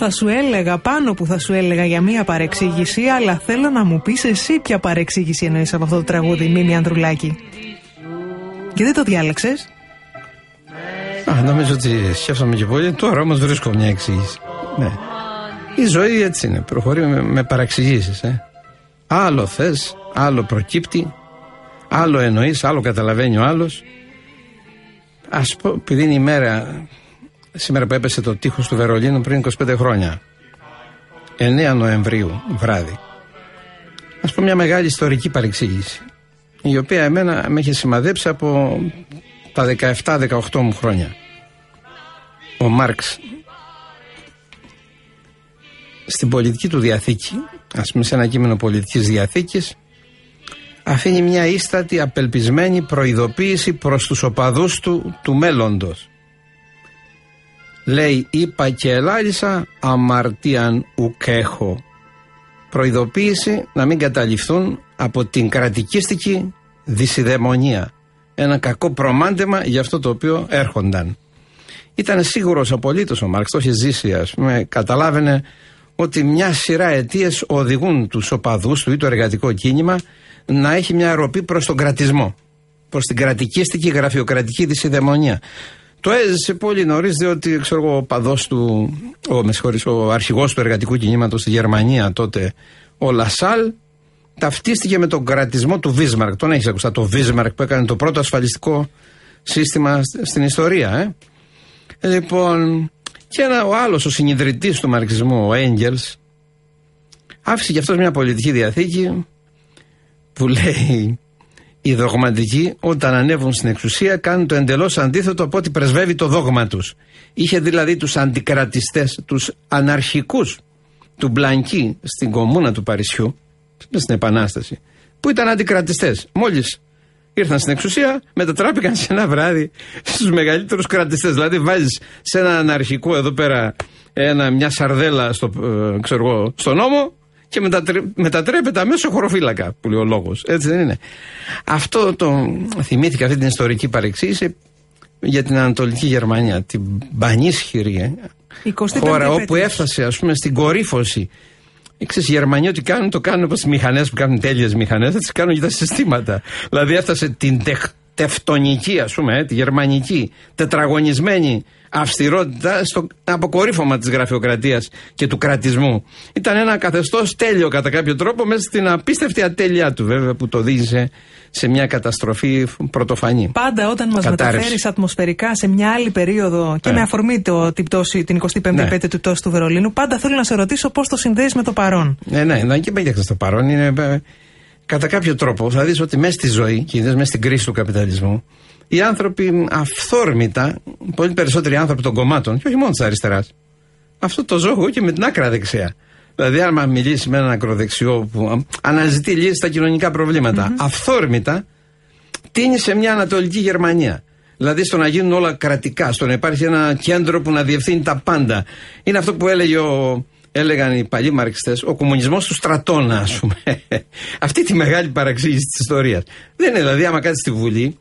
Θα σου έλεγα πάνω που θα σου έλεγα για μία παρεξήγηση, αλλά θέλω να μου πεις εσύ ποια παρεξήγηση εννοείς από αυτό το τραγούδι, Μίμη Ανδρουλάκη. Και δεν το διάλεξες; Α, νομίζω ότι σκέφτομαι και πολύ. Τώρα όμως βρίσκω μια εξήγηση. Ναι. Η ζωή έτσι είναι. Προχωρεί με, με παραξηγήσει. Ε. Άλλο θες, άλλο προκύπτει, άλλο εννοείς, άλλο καταλαβαίνει ο άλλος. Α πω, επειδή είναι η μέρα, σήμερα που έπεσε το τείχος του Βερολίνου πριν 25 χρόνια, 9 Νοεμβρίου βράδυ. Α πω μια μεγάλη ιστορική παρεξήγηση, η οποία εμένα με είχε σημαδέψει από τα 17-18 μου χρόνια. Ο Μάρξ στην πολιτική του διαθήκη, ας πούμε σε ένα κείμενο πολιτικής διαθήκης, αφήνει μια ίστατη απελπισμένη προειδοποίηση προς τους οπαδούς του του μέλλοντος. Λέει «Είπα και ελάλησα αμαρτίαν ουκέχο». Προειδοποίηση να μην καταληφθούν από την κρατικίστικη δυσιδαιμονία ένα κακό προμάντεμα για αυτό το οποίο έρχονταν. Ήταν σίγουρος απολύτως ο Μάρξ, το είχε ζήσει, ας πούμε, καταλάβαινε ότι μια σειρά αιτίες οδηγούν τους οπαδούς του ή το εργατικό κίνημα να έχει μια ροπή προς τον κρατισμό. Προς την κρατικίστικη γραφειοκρατική δυσιδαιμονία. Το έζησε πολύ νωρίς, διότι ξέρω εγώ, ο παδός του, ο, με ο αρχηγός του εργατικού κινήματος στη Γερμανία τότε, ο Λασάλ, ταυτίστηκε με τον κρατισμό του Βίσμαρκ. Τον έχεις ακουστά το Βίσμαρκ που έκανε το πρώτο ασφαλιστικό σύστημα στην ιστορία. Ε. Λοιπόν, και ένα, ο άλλος, ο συνειδητής του μαρξισμού, ο Έγγελ, άφησε και αυτός μια πολιτική διαθήκη που λέει οι δογματικοί όταν ανέβουν στην εξουσία κάνουν το εντελώς αντίθετο από ό,τι πρεσβεύει το δόγμα τους. Είχε δηλαδή τους αντικρατιστές, τους αναρχικούς του Μπλανκί στην κομμούνα του Παρισιού, στην Επανάσταση, που ήταν αντικρατιστές. Μόλις ήρθαν στην εξουσία, μετατράπηκαν σε ένα βράδυ στους μεγαλύτερους κρατιστές. Δηλαδή, βάζεις σε ένα αναρχικό εδώ πέρα ένα, μια σαρδέλα στο, ε, ξέρω στο νόμο και μετατρέ, μετατρέπεται αμέσως χωροφύλακα, που λέει ο λόγος. Έτσι δεν είναι. Αυτό το θυμήθηκα αυτή την ιστορική παρεξήγηση για την Ανατολική Γερμανία, την πανίσχυρη ε, χώρα όπου έφτασε ας πούμε στην κορύφωση Ξέρεις, οι Γερμανοί ό,τι κάνουν, το κάνουν όπως τις μηχανές που κάνουν τέλειες μηχανές, θα τι κάνουν για τα συστήματα. Δηλαδή έφτασε την τεχ, τευτονική, ας πούμε, ε, τη γερμανική, τετραγωνισμένη αυστηρότητα στο αποκορύφωμα της γραφειοκρατίας και του κρατισμού. Ήταν ένα καθεστώς τέλειο κατά κάποιο τρόπο μέσα στην απίστευτη ατέλειά του, βέβαια, που το οδήγησε σε μια καταστροφή πρωτοφανή. Πάντα όταν μας μεταφέρεις ατμοσφαιρικά σε μια άλλη περίοδο και ναι. με αφορμή το, την, πτώση, την 25η ναι. επέτειο του πτώσης του Βερολίνου, πάντα θέλω να σε ρωτήσω πώς το συνδέεις με το παρόν. Ναι, ναι, ναι, και με στο παρόν. Είναι, ε, κατά κάποιο τρόπο θα δεις ότι μέσα στη ζωή, και μέσα στην κρίση του καπιταλισμού, οι άνθρωποι αυθόρμητα, πολύ περισσότεροι άνθρωποι των κομμάτων, και όχι μόνο της αριστεράς, αυτό το ζώο και με την άκρα δεξιά. Δηλαδή, άμα μιλήσει με έναν ακροδεξιό που αναζητεί λύσεις στα κοινωνικά προβλήματα, mm-hmm. αυθόρμητα τίνει σε μια Ανατολική Γερμανία. Δηλαδή στο να γίνουν όλα κρατικά, στο να υπάρχει ένα κέντρο που να διευθύνει τα πάντα. Είναι αυτό που έλεγε ο, έλεγαν οι παλιοί μαρξιστές, ο κομμουνισμός του στρατών, ας πούμε. Αυτή τη μεγάλη παραξήγηση της ιστορίας. Δεν είναι δηλαδή, άμα κάτσεις στη Βουλή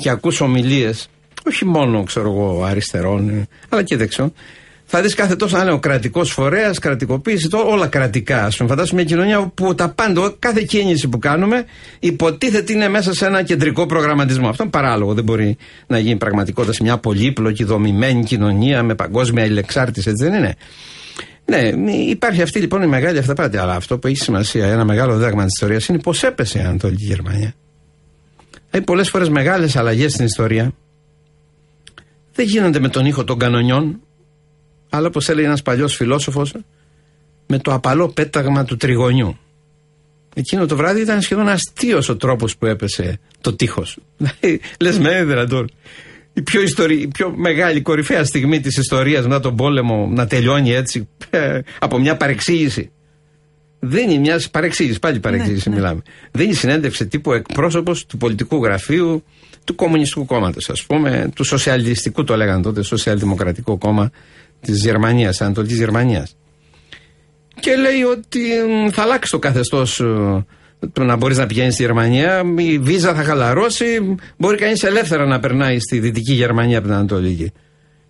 και ακούς ομιλίες, όχι μόνο ξέρω εγώ αριστερών, αλλά και δεξιών, θα δεις κάθε τόσο να είναι ο κρατικός φορέας, κρατικοποίηση, το, όλα κρατικά. Α πούμε, φαντάσουμε μια κοινωνία όπου τα πάντα, κάθε κίνηση που κάνουμε, υποτίθεται είναι μέσα σε ένα κεντρικό προγραμματισμό. Αυτό είναι παράλογο. Δεν μπορεί να γίνει πραγματικότητα σε μια πολύπλοκη, δομημένη κοινωνία με παγκόσμια ηλεξάρτηση, έτσι δεν είναι. Ναι, υπάρχει αυτή λοιπόν η μεγάλη αυταπάτη. Αλλά αυτό που έχει σημασία, ένα μεγάλο δέγμα της ιστορίας είναι πώ έπεσε η Ανατολική Γερμανία. Έχει πολλές φορές μεγάλες αλλαγές στην ιστορία δεν γίνονται με τον ήχο των κανονιών, αλλά όπως έλεγε ένας παλιός φιλόσοφος, με το απαλό πέταγμα του τριγωνιού. Εκείνο το βράδυ ήταν σχεδόν αστείος ο τρόπος που έπεσε το τείχος. Λες με δυνατόν. Η πιο, ιστορι... η πιο μεγάλη κορυφαία στιγμή της ιστορίας μετά τον πόλεμο να τελειώνει έτσι ε, από μια παρεξήγηση. Δίνει μια παρεξήγηση, πάλι παρεξήγηση ναι, ναι. μιλάμε. Δίνει συνέντευξη τύπου εκπρόσωπος του πολιτικού γραφείου του Κομμουνιστικού Κόμματος, ας πούμε, του Σοσιαλιστικού το λέγανε τότε, Σοσιαλδημοκρατικό Κόμμα της Γερμανίας, Ανατολικής Γερμανίας. Και λέει ότι θα αλλάξει το καθεστώς το να μπορείς να πηγαίνεις στη Γερμανία, η βίζα θα χαλαρώσει, μπορεί κανείς ελεύθερα να περνάει στη Δυτική Γερμανία από την Ανατολική.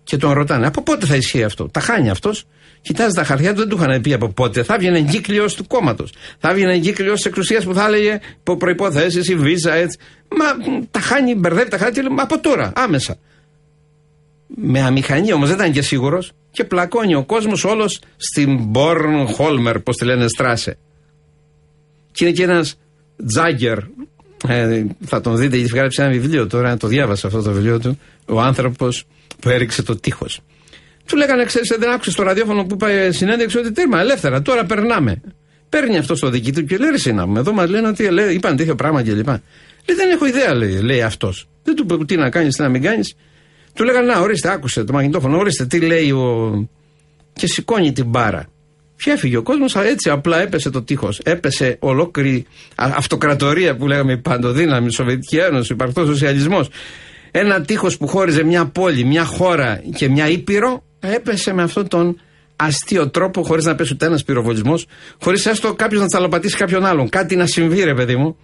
Και τον ρωτάνε, από πότε θα ισχύει αυτό; Τα χάνει αυτός; Κοιτάζεις τα χαρτιά του, δεν του είχαν πει από πότε. Θα έβγαινε εγκύκλιος του κόμματος. Θα έβγαινε εγκύκλιος της εξουσία που θα έλεγε υπό προποθέσει, η βίζα έτσι. Μα τα χάνει, μπερδεύει τα χάρτη από τώρα, άμεσα. Με αμηχανή όμως δεν ήταν και σίγουρος και πλακώνει ο κόσμος όλος στην Μπορν Χόλμερ, πώς τη λένε, στράσε. Και είναι και ένας Τζάγκερ, ε, θα τον δείτε, γιατί γράψει ένα βιβλίο τώρα, το διάβασα αυτό το βιβλίο του, ο άνθρωπος που έριξε το τείχος. Του λέγανε, ξέρεις, δεν άκουσες στο ραδιόφωνο που πάει συνέντευξη ότι τέρμα, ελεύθερα, τώρα περνάμε. Παίρνει αυτό στο δική του και λέει: Ρε να εδώ μας λένε ότι λέει, είπαν τέτοιο πράγμα κλπ. Λέει: Δεν έχω ιδέα, λέει, λέει αυτός. Δεν του πω τι να κάνεις, τι να μην κάνεις. Του λέγανε: Να, ορίστε, άκουσε το μαγνητόφωνο, ορίστε τι λέει ο. Και σηκώνει την μπάρα. Και έφυγε ο κόσμος, έτσι απλά έπεσε το τείχος. Έπεσε ολόκληρη αυτοκρατορία που λέγαμε παντοδύναμη, Σοβιετική Ένωση, υπαρκτός σοσιαλισμός. Ένα τείχος που χώριζε μια πόλη, μια χώρα και μια ήπειρο, έπεσε με αυτόν τον αστείο τρόπο, χωρίς να πέσει ούτε ένας πυροβολισμός, χωρίς έστω κάποιος να τσαλοπατήσει κάποιον άλλον. Κάτι να συμβεί, ρε παιδί μου.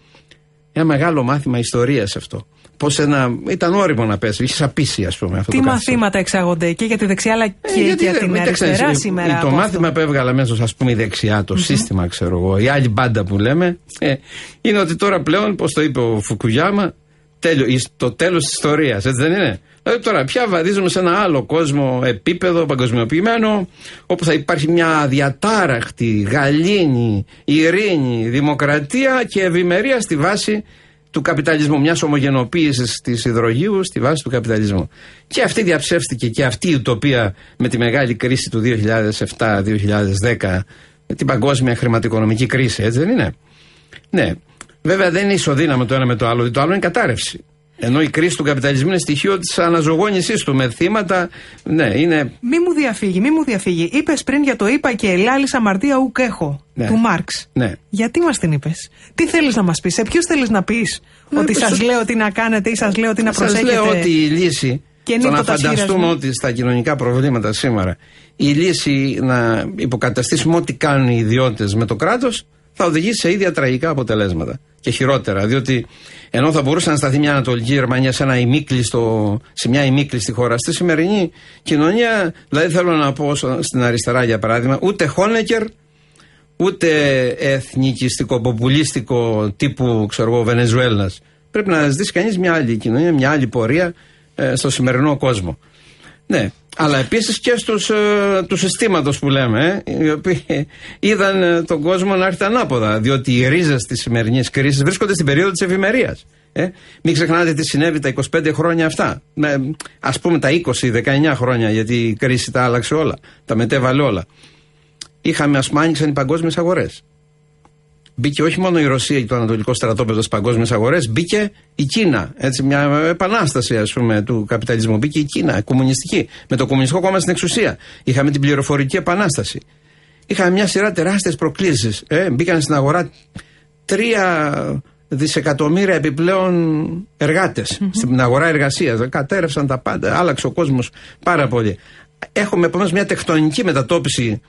Ένα μεγάλο μάθημα ιστορίας αυτό. Πώς ένα. ήταν όριμο να πέσει, είχες απίσει, ας πούμε. Αυτό Τι το μαθήματα εξάγονται και για τη δεξιά, αλλά ε, και ε, για την αριστερά σήμερα. Το μάθημα που έβγαλε αμέσω, ας πούμε, η δεξιά, το σύστημα, ξέρω εγώ, η άλλη μπάντα που λέμε, ε, είναι ότι τώρα πλέον, πώς το είπε ο Φουκουγιάμα, τέλειο, το τέλος της ιστορίας, έτσι δεν είναι; Δηλαδή τώρα πια βαδίζουμε σε ένα άλλο κόσμο επίπεδο παγκοσμιοποιημένο όπου θα υπάρχει μια διατάραχτη, γαλήνη, ειρήνη, δημοκρατία και ευημερία στη βάση του καπιταλισμού, μιας ομογενοποίησης της υδρογείου στη βάση του καπιταλισμού. Και αυτή διαψεύστηκε και αυτή η ουτοπία με τη μεγάλη κρίση του 2007-2010, με την παγκόσμια χρηματοοικονομική κρίση, έτσι δεν είναι; Ναι. Βέβαια δεν είναι ισοδύναμο το ένα με το άλλο, το άλλο είναι κατάρρευση. Ενώ η κρίση του καπιταλισμού είναι στοιχείο της αναζωγόνησή του με θύματα. Ναι, είναι. Μη μου διαφύγει, μη μου διαφύγει. Είπες πριν για το είπα και ελάλη αμαρτία ουκ έχω. Ναι. Του Μάρξ. Ναι. Γιατί μας την είπες, Τι θέλεις να μας πεις, Σε ποιους θέλεις να πεις; Ναι, ότι σας λέω τι να κάνετε ή σας λέω τι να προσέχετε. Σας λέω ότι η λύση. Το να φανταστούμε ότι στα κοινωνικά προβλήματα σήμερα η λύση να υποκαταστήσουμε ό,τι κάνουν οι ιδιώτες με το κράτος θα οδηγήσει σε ίδια τραγικά αποτελέσματα. Και χειρότερα. Διότι ενώ θα μπορούσε να σταθεί μια Ανατολική Γερμανία σε, ένα ημίκλειστο, σε μια ημίκλειστη χώρα, στη σημερινή κοινωνία, δηλαδή θέλω να πω στην αριστερά για παράδειγμα, ούτε Χόνεκερ, ούτε εθνικιστικό, ποπουλίστικο τύπου ξέρω εγώ, Βενεζουέλας. Πρέπει να ζητήσει κανείς μια άλλη κοινωνία, μια άλλη πορεία ε, στο σημερινό κόσμο. Ναι, αλλά επίσης και στους ε, του συστήματος που λέμε, ε, οι οποίοι είδαν ε, τον κόσμο να έρθει ανάποδα. Διότι οι ρίζες της σημερινής κρίσης βρίσκονται στην περίοδο της ευημερίας. Ε; Μην ξεχνάτε τι συνέβη τα 25 χρόνια αυτά. Α πούμε τα 20-19 χρόνια, γιατί η κρίση τα άλλαξε όλα. Τα μετέβαλε όλα. Είχαμε, ας πούμε, άνοιξαν οι παγκόσμιες αγορές. Μπήκε όχι μόνο η Ρωσία και το Ανατολικό στρατόπεδο στις παγκόσμιες αγορές, μπήκε η Κίνα. Έτσι, μια επανάσταση ας πούμε, του καπιταλισμού. Μπήκε η Κίνα, κομμουνιστική. Με το Κομμουνιστικό Κόμμα στην εξουσία. Είχαμε την πληροφορική επανάσταση. Είχαμε μια σειρά τεράστιες προκλήσεις. Ε, μπήκαν στην αγορά τρία δισεκατομμύρια επιπλέον στην αγορά εργασίας. Κατέρευσαν τα πάντα, άλλαξε ο κόσμος πάρα πολύ. Έχουμε επομένως μια τεκτονική μετατόπιση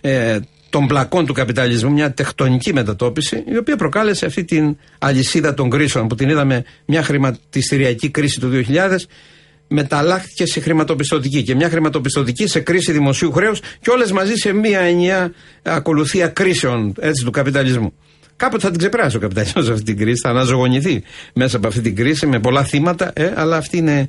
ε, των πλακών του καπιταλισμού, μια τεκτονική μετατόπιση, η οποία προκάλεσε αυτή την αλυσίδα των κρίσεων που την είδαμε μια χρηματιστηριακή κρίση του 2000 μεταλλάχθηκε σε χρηματοπιστωτική και μια χρηματοπιστωτική σε κρίση δημοσίου χρέους και όλες μαζί σε μια ενιαία ακολουθία κρίσεων έτσι, του καπιταλισμού. Κάποτε θα την ξεπεράσει ο καπιταλισμός αυτή την κρίση, θα αναζωογονηθεί μέσα από αυτή την κρίση με πολλά θύματα, ε, αλλά αυτή είναι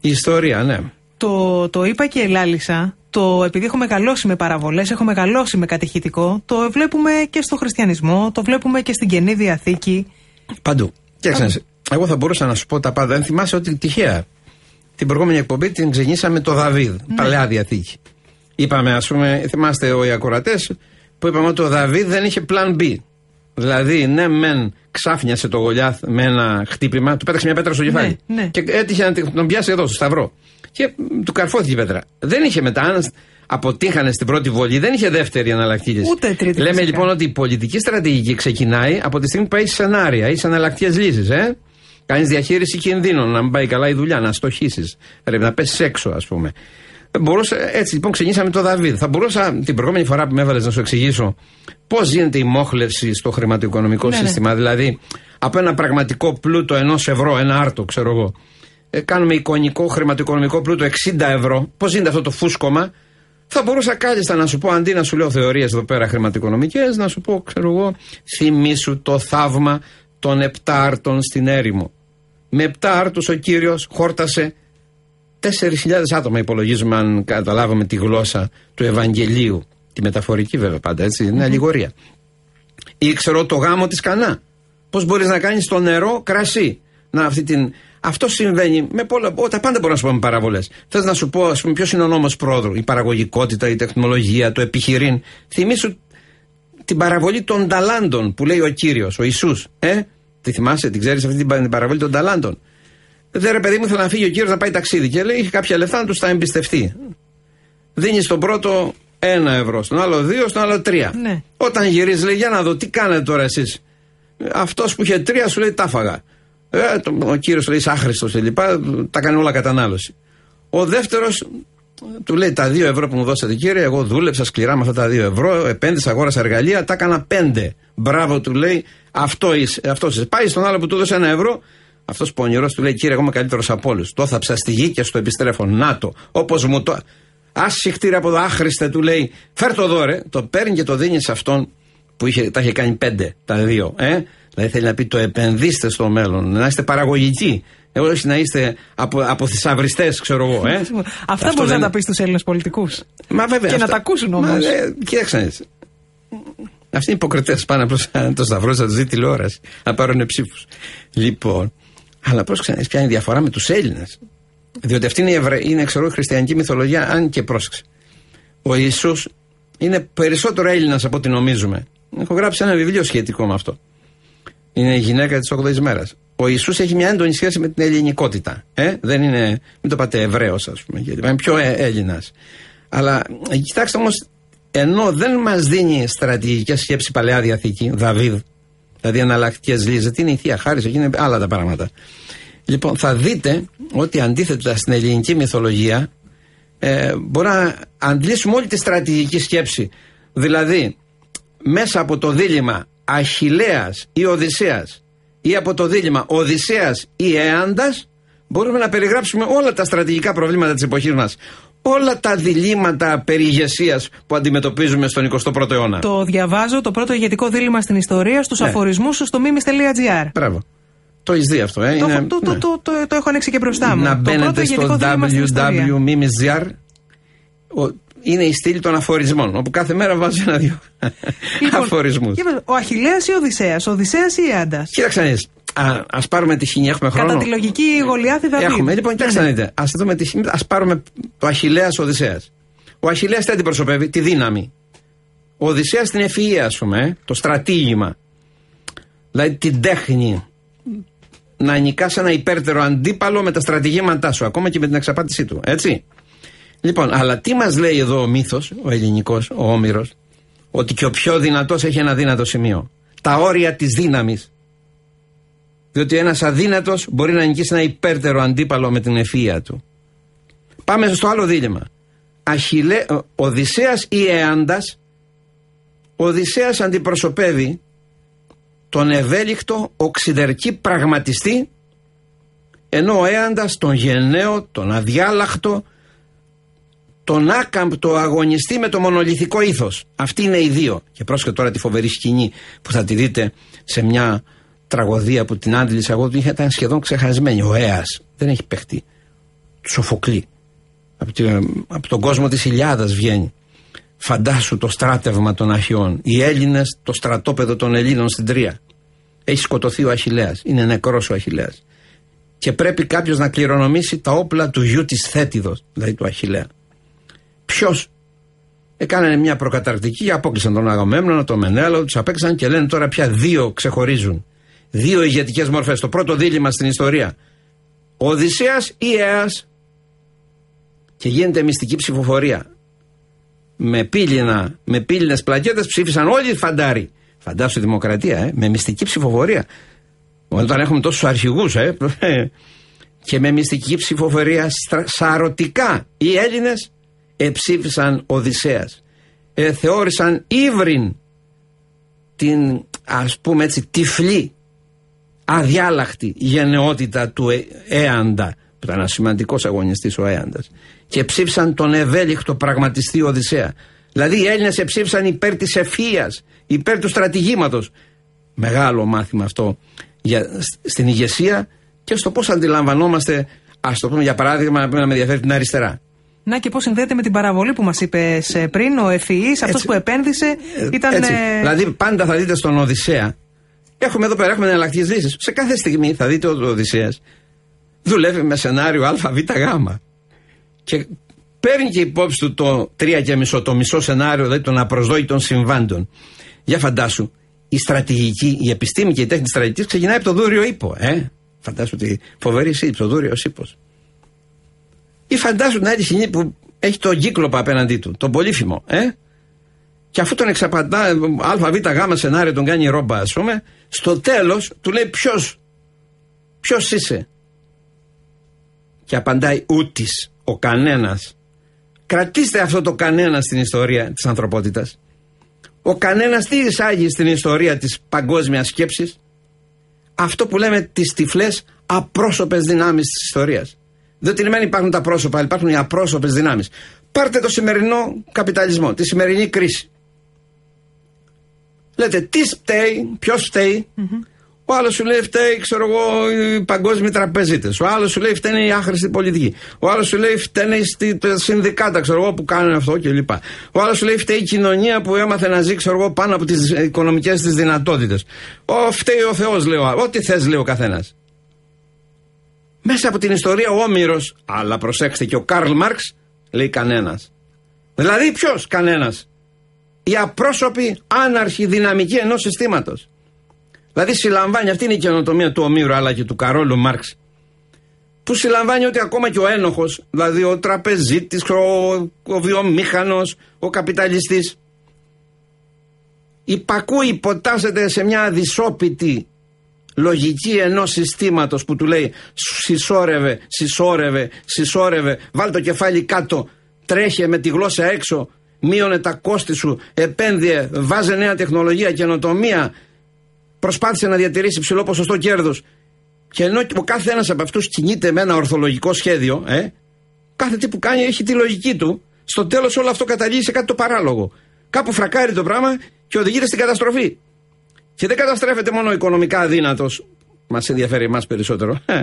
η ιστορία, ναι. Το, το είπα και ελάλησα το επειδή έχω μεγαλώσει με παραβολές, έχω μεγαλώσει με κατηχητικό, το βλέπουμε και στο χριστιανισμό, το βλέπουμε και στην Καινή Διαθήκη. Παντού. Κοίταξε, εγώ θα μπορούσα να σου πω τα πάντα. Δεν θυμάσαι ότι τυχαία την προηγούμενη εκπομπή την ξεκινήσαμε το Δαβίδ, ναι. παλαιά διαθήκη. Είπαμε, ας πούμε, θυμάστε οι ακροατές που είπαμε ότι ο Δαβίδ δεν είχε plan B. Δηλαδή, ναι, μεν ξάφνιασε το γολιάθ με ένα χτύπημα, του πέταξε μια πέτρα στο κεφάλι. Ναι, ναι. Και έτυχε να τον πιάσει εδώ, στο Σταυρό και του καρφώθηκε η πέτρα. Δεν είχε μετά, αν αποτύχανε στην πρώτη βολή, δεν είχε δεύτερη αναλλακτική. Ούτε τρίτη. Λέμε φυσικά. λοιπόν ότι η πολιτική στρατηγική ξεκινάει από τη στιγμή που πάει σενάρια ή σε εναλλακτικές λύσεις. Ε; Κάνεις διαχείριση κινδύνων, να μην πάει καλά η δουλειά, να στοχίσεις. Πρέπει να πέσεις έξω, ας πούμε. Μπορούσα, έτσι λοιπόν ξεκινήσαμε το Δαβίδ. Θα μπορούσα την προηγούμενη φορά που με έβαλες να σου εξηγήσω πώς γίνεται η μόχλευση στο χρηματοοικονομικό ναι, ναι. σύστημα. Ναι. Δηλαδή από ένα πραγματικό πλούτο ενός ευρώ, ένα άρτο, ξέρω εγώ, ε, κάνουμε εικονικό χρηματοοικονομικό πλούτο 60 ευρώ, πώς γίνεται αυτό το φούσκωμα, Θα μπορούσα κάλλιστα να σου πω, αντί να σου λέω θεωρίες εδώ πέρα χρηματοοικονομικές, να σου πω, ξέρω εγώ, θυμήσου το θαύμα των επτά άρτων στην έρημο. Με επτά άρτου ο κύριος χόρτασε 4.000 άτομα, υπολογίζουμε, αν καταλάβαμε τη γλώσσα του Ευαγγελίου. Τη μεταφορική βέβαια πάντα, έτσι, είναι αλληγορία. Ή ξέρω το γάμο της Κανά. Πώς μπορείς να κάνεις το νερό κρασί. Να, αυτή την, αυτό συμβαίνει με πολλά. Τα πάντα μπορώ να σου πω με παραβολές. Θες να σου πω, ας πούμε, ποιος είναι ο νόμος πρόδρου. Η παραγωγικότητα, η τεχνολογία, το επιχειρήν. Θυμήσου την παραβολή των ταλάντων που λέει ο κύριος, ο Ισού. Ε, τη θυμάσαι, την ξέρεις αυτή την παραβολή των ταλάντων. Δεν ρε παιδί μου, ήθελε να φύγει ο κύριος να πάει ταξίδι και λέει: Είχε κάποια λεφτά να τους τα εμπιστευτεί. Δίνεις στον πρώτο ένα ευρώ, στον άλλο δύο, στον άλλο τρία. Ναι. Όταν γυρίζεις, λέει: Για να δω, τι κάνετε τώρα εσείς. Αυτός που είχε τρία σου λέει: Τάφαγα. Ε, το, ο κύριος λέει άχρηστος κλπ. Τα κάνει όλα κατανάλωση. Ο δεύτερος του λέει τα δύο ευρώ που μου δώσατε κύριε, εγώ δούλεψα σκληρά με αυτά τα δύο ευρώ, επένδυσα, αγόρασα εργαλεία, τα έκανα πέντε. Μπράβο του λέει, αυτό είσαι. Αυτός είσαι. Πάει στον άλλο που του έδωσε ένα ευρώ, αυτός πονηρός του λέει, κύριε, εγώ είμαι καλύτερος από όλους. Το θαψα στη γη και στο επιστρέφω. Να το. Όπως μου το. Άσυχτήρια από εδώ, άχρηστε, του λέει, φέρ το δώρε. Το παίρνει και το δίνει σε αυτόν που είχε, τα είχε κάνει πέντε, τα δύο. Ε; Δηλαδή θέλει να πει το επενδύστε στο μέλλον, να είστε παραγωγικοί. Όχι να είστε από, από θησαυριστέ, ξέρω εγώ. Ε. Αυτά μπορείς να τα πεις στους Έλληνες πολιτικούς. Μα βέβαια. Και να τα ακούσουν όμως. Ε, κοίταξε έτσι. Αυτοί οι υποκριτέ πάνε απλώ το σταυρό, να του δει τηλεόραση, να πάρουν ψήφους. Λοιπόν, αλλά πρόσεξε, ποια είναι η διαφορά με τους Έλληνες. Διότι αυτή είναι, η, Ευρε... είναι ξέρω, η χριστιανική μυθολογία, αν και πρόσεξε. Ο Ιησούς είναι περισσότερο Έλληνας από ό,τι νομίζουμε. Έχω γράψει ένα βιβλίο σχετικό με αυτό. Είναι η γυναίκα της 8η μέρας. Ο Ιησούς έχει μια έντονη σχέση με την ελληνικότητα. Ε; Δεν είναι, μην το πάτε Εβραίος, ας πούμε. Είναι πιο ε, Έλληνας. Αλλά ε, κοιτάξτε όμως, ενώ δεν μας δίνει στρατηγικές σκέψη παλαιά διαθήκη, Δαβίδ, δηλαδή εναλλακτικές λύσεις, είναι η θεία χάρη, εκεί είναι άλλα τα πράγματα. Λοιπόν, θα δείτε ότι αντίθετα στην ελληνική μυθολογία ε, μπορεί να αντλήσουμε όλη τη στρατηγική σκέψη. Δηλαδή, μέσα από το δίλημα Αχιλέας ή Οδυσσέας ή από το δίλημα Οδυσσέας ή Έαντας μπορούμε να περιγράψουμε όλα τα στρατηγικά προβλήματα της εποχής μας. Όλα τα διλήμματα περί ηγεσίας που αντιμετωπίζουμε στον 21ο αιώνα. Το διαβάζω το πρώτο ηγετικό δίλημα στην ιστορία στους ναι. αφορισμούς στο mimis.gr. Μπράβο. Το έχει δει αυτό, ε. Το, είναι, το, ναι. το, το, το, έχω ανοίξει και μπροστά μου. Να μπαίνετε στο www.mimis.gr είναι η στήλη των αφορισμών. Όπου κάθε μέρα βάζει ένα-δύο λοιπόν, αφορισμούς. Ο Αχηλέα ή ο Οδυσσέας, ο Οδυσσέας ή η Άντας; Κοίταξε Α πάρουμε τη χινή, έχουμε χρόνο; Κατά τη λογική Γολιάθη θα Έχουμε. Λοιπόν, κοίταξε να δείτε. Α δούμε τη χινή. Α πάρουμε το Αχηλέα Οδυσσέας. Ο Αχηλέα τι αντιπροσωπεύει, τη δύναμη. Ο Οδυσσέας την ευφυα, ας πούμε, ε, το στρατήγημα. Δηλαδή την τέχνη. Να νικά ένα υπέρτερο αντίπαλο με τα στρατηγήματά σου, ακόμα και με την εξαπάτησή του. Έτσι. Λοιπόν, αλλά τι μας λέει εδώ ο μύθος, ο ελληνικός, ο Όμηρος, ότι και ο πιο δυνατός έχει ένα δύνατο σημείο. Τα όρια της δύναμης. Διότι ένας αδύνατος μπορεί να νικήσει ένα υπέρτερο αντίπαλο με την ευφυα του. Πάμε στο άλλο δίλημα. Αχιλέ, Οδυσσέας ή Εάντας ο Οδυσσέας αντιπροσωπεύει τον ευέλικτο οξυδερκή πραγματιστή ενώ ο Έαντας τον γενναίο, τον αδιάλαχτο, τον άκαμπτο αγωνιστή με το μονολυθικό ήθος. Αυτοί είναι οι δύο. Και πρόσχετο τώρα τη φοβερή σκηνή που θα τη δείτε σε μια τραγωδία που την άντλησα εγώ, του ήταν σχεδόν ξεχασμένη. Ο Αία δεν έχει παιχτεί. Του Σοφοκλή. Από, από τον κόσμο της Ηλιάδα βγαίνει. Φαντάσου το στράτευμα των Αχιών. Οι Έλληνες, το στρατόπεδο των Ελλήνων στην Τρία. Έχει σκοτωθεί ο Αχηλέα. Είναι νεκρός ο Αχηλέα. Και πρέπει κάποιος να κληρονομήσει τα όπλα του γιου της Θέτιδος, δηλαδή του Αχηλέα. Ποιος; Έκαναν μια προκαταρκτική, απόκλεισαν τον Αγαμέμνονα, τον Μενέλο, τους απέξαν και λένε τώρα πια δύο ξεχωρίζουν. Δύο ηγετικές μορφές. Το πρώτο δίλημα στην ιστορία. Ο Οδυσσέας ή Αίας και γίνεται μυστική ψηφοφορία. Με πύληνα, με πύληνες πλακέτες ψήφισαν όλοι οι φαντάροι. Φαντάσου δημοκρατία, ε, με μυστική ψηφοφορία. Όταν έχουμε τόσους αρχηγούς, ε, και με μυστική ψηφοφορία σαρωτικά οι Έλληνες εψήφισαν Οδυσσέας. Ε, θεώρησαν ύβριν την ας πούμε έτσι τυφλή αδιάλαχτη γενναιότητα του ε, Έαντα που ήταν ένας σημαντικός αγωνιστής ο Έαντας. και ψήφισαν τον ευέλικτο πραγματιστή Οδυσσέα. Δηλαδή οι Έλληνες ψήφισαν υπέρ της ευθεία, υπέρ του στρατηγήματος. Μεγάλο μάθημα αυτό για, στην ηγεσία και στο πώς αντιλαμβανόμαστε, ας το πούμε για παράδειγμα, να με ενδιαφέρει την αριστερά. Να και πώς συνδέεται με την παραβολή που μας είπες πριν, ο Εφηή, αυτός που επένδυσε ε, ήταν. Έτσι. Ε... Δηλαδή, πάντα θα δείτε στον Οδυσσέα. Έχουμε εδώ πέρα έχουμε εναλλακτικές λύσεις. Σε κάθε στιγμή θα δείτε ότι ο Οδυσσέας δουλεύει με σενάριο ΑΒΓ. Και παίρνει και υπόψη του το 3 και μισό, το μισό σενάριο, δηλαδή των απροσδόητων συμβάντων. Για φαντάσου, η στρατηγική, η επιστήμη και η τέχνη στρατηγικής ξεκινάει από το δούριο ύπο. Ε; Φαντάσου ότι φοβερή σύλληψη, ο δούριο ύπο. Ή φαντάσου την άλλη σκηνή που έχει το κύκλοπα απέναντί του, τον πολύφημο. Ε; Και αφού τον εξαπαντά, ΑΒ γ σενάριο τον κάνει ρόμπα, ας πούμε, στο τέλος του λέει ποιος. Ποιος είσαι. Και απαντάει ούτης, ο κανένας. Κρατήστε αυτό το κανένα στην ιστορία της ανθρωπότητας. Ο κανένας τι εισάγει στην ιστορία της παγκόσμιας σκέψης, αυτό που λέμε τις τυφλές απρόσωπες δυνάμεις της ιστορίας. Διότι δεν υπάρχουν τα πρόσωπα, αλλά υπάρχουν οι απρόσωπες δυνάμεις. Πάρτε το σημερινό καπιταλισμό, τη σημερινή κρίση. Λέτε τι φταίει, ποιος Ο άλλος σου λέει φταίει, ξέρω εγώ, οι παγκόσμιοι τραπεζίτες. Ο άλλος σου λέει φταίνει η άχρηστη πολιτική. Ο άλλος σου λέει φταίνει τα συνδικάτα, ξέρω εγώ, που κάνουν αυτό κλπ. Ο άλλος σου λέει φταίει η κοινωνία που έμαθε να ζει, ξέρω εγώ, πάνω από τις οικονομικές της δυνατότητες. Ο φταίει ο Θεός, λέω. Ό,τι θες, λέει ο καθένας. Μέσα από την ιστορία ο Όμηρος, αλλά προσέξτε και ο Καρλ Μάρξ, λέει κανένας. Δηλαδή ποιος, κανένας; Η απρόσωπη άναρχη δυναμική ενός συστήματος. Δηλαδή συλλαμβάνει, αυτή είναι η καινοτομία του Ομήρου αλλά και του Καρόλου Μάρξ, που συλλαμβάνει ότι ακόμα και ο ένοχος, δηλαδή ο τραπεζίτης, ο, ο βιομήχανος, ο καπιταλιστής, υπακούει, υποτάσσεται σε μια αδυσόπιτη λογική ενός συστήματος που του λέει συσσόρευε, συσσόρευε, συσσόρευε, βάλ το κεφάλι κάτω, τρέχε με τη γλώσσα έξω, μείωνε τα κόστη σου, επένδυε, βάζε νέα τεχνολογία, καινοτομία, προσπάθησε να διατηρήσει ψηλό ποσοστό κέρδο. Και ενώ ο κάθε ένας από αυτούς κινείται με ένα ορθολογικό σχέδιο, ε, κάθε τι που κάνει έχει τη λογική του. Στο τέλος όλο αυτό καταλήγει σε κάτι το παράλογο. Κάπου φρακάρει το πράγμα και οδηγείται στην καταστροφή. Και δεν καταστρέφεται μόνο οικονομικά αδύνατος, μας ενδιαφέρει εμάς περισσότερο, ε,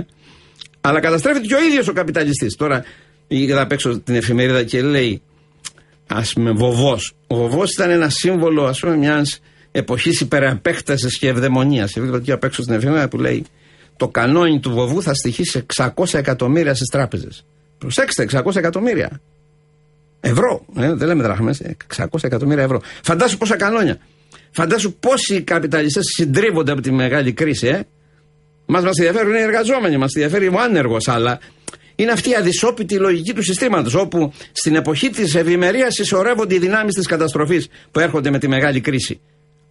αλλά καταστρέφεται και ο ίδιος ο καπιταλιστής. Τώρα είδα απ' έξω την εφημερίδα και λέει ας πούμε, βοβός. Ο βοβός ήταν ένα σύμβολο, ας πούμε, μιας εποχής υπεραπέκτασης και ευδαιμονίας. Βλέπετε εκεί απ' έξω στην εφημερίδα που λέει Το κανόνι του βοβού θα στοιχήσει 600 εκατομμύρια στις τράπεζες. Προσέξτε, 600 εκατομμύρια. Ευρώ. Ε, δεν λέμε δραχμές. 600 εκατομμύρια ευρώ. Φαντάσου πόσα κανόνια. Φαντάσου πόσοι καπιταλιστές συντρίβονται από τη μεγάλη κρίση, ε. Μας μας ενδιαφέρουν οι εργαζόμενοι, μας ενδιαφέρει ο άνεργος, αλλά είναι αυτή η αδυσόπιτη λογική του συστήματος, όπου στην εποχή της ευημερίας συσσωρεύονται οι δυνάμεις της καταστροφής που έρχονται με τη μεγάλη κρίση.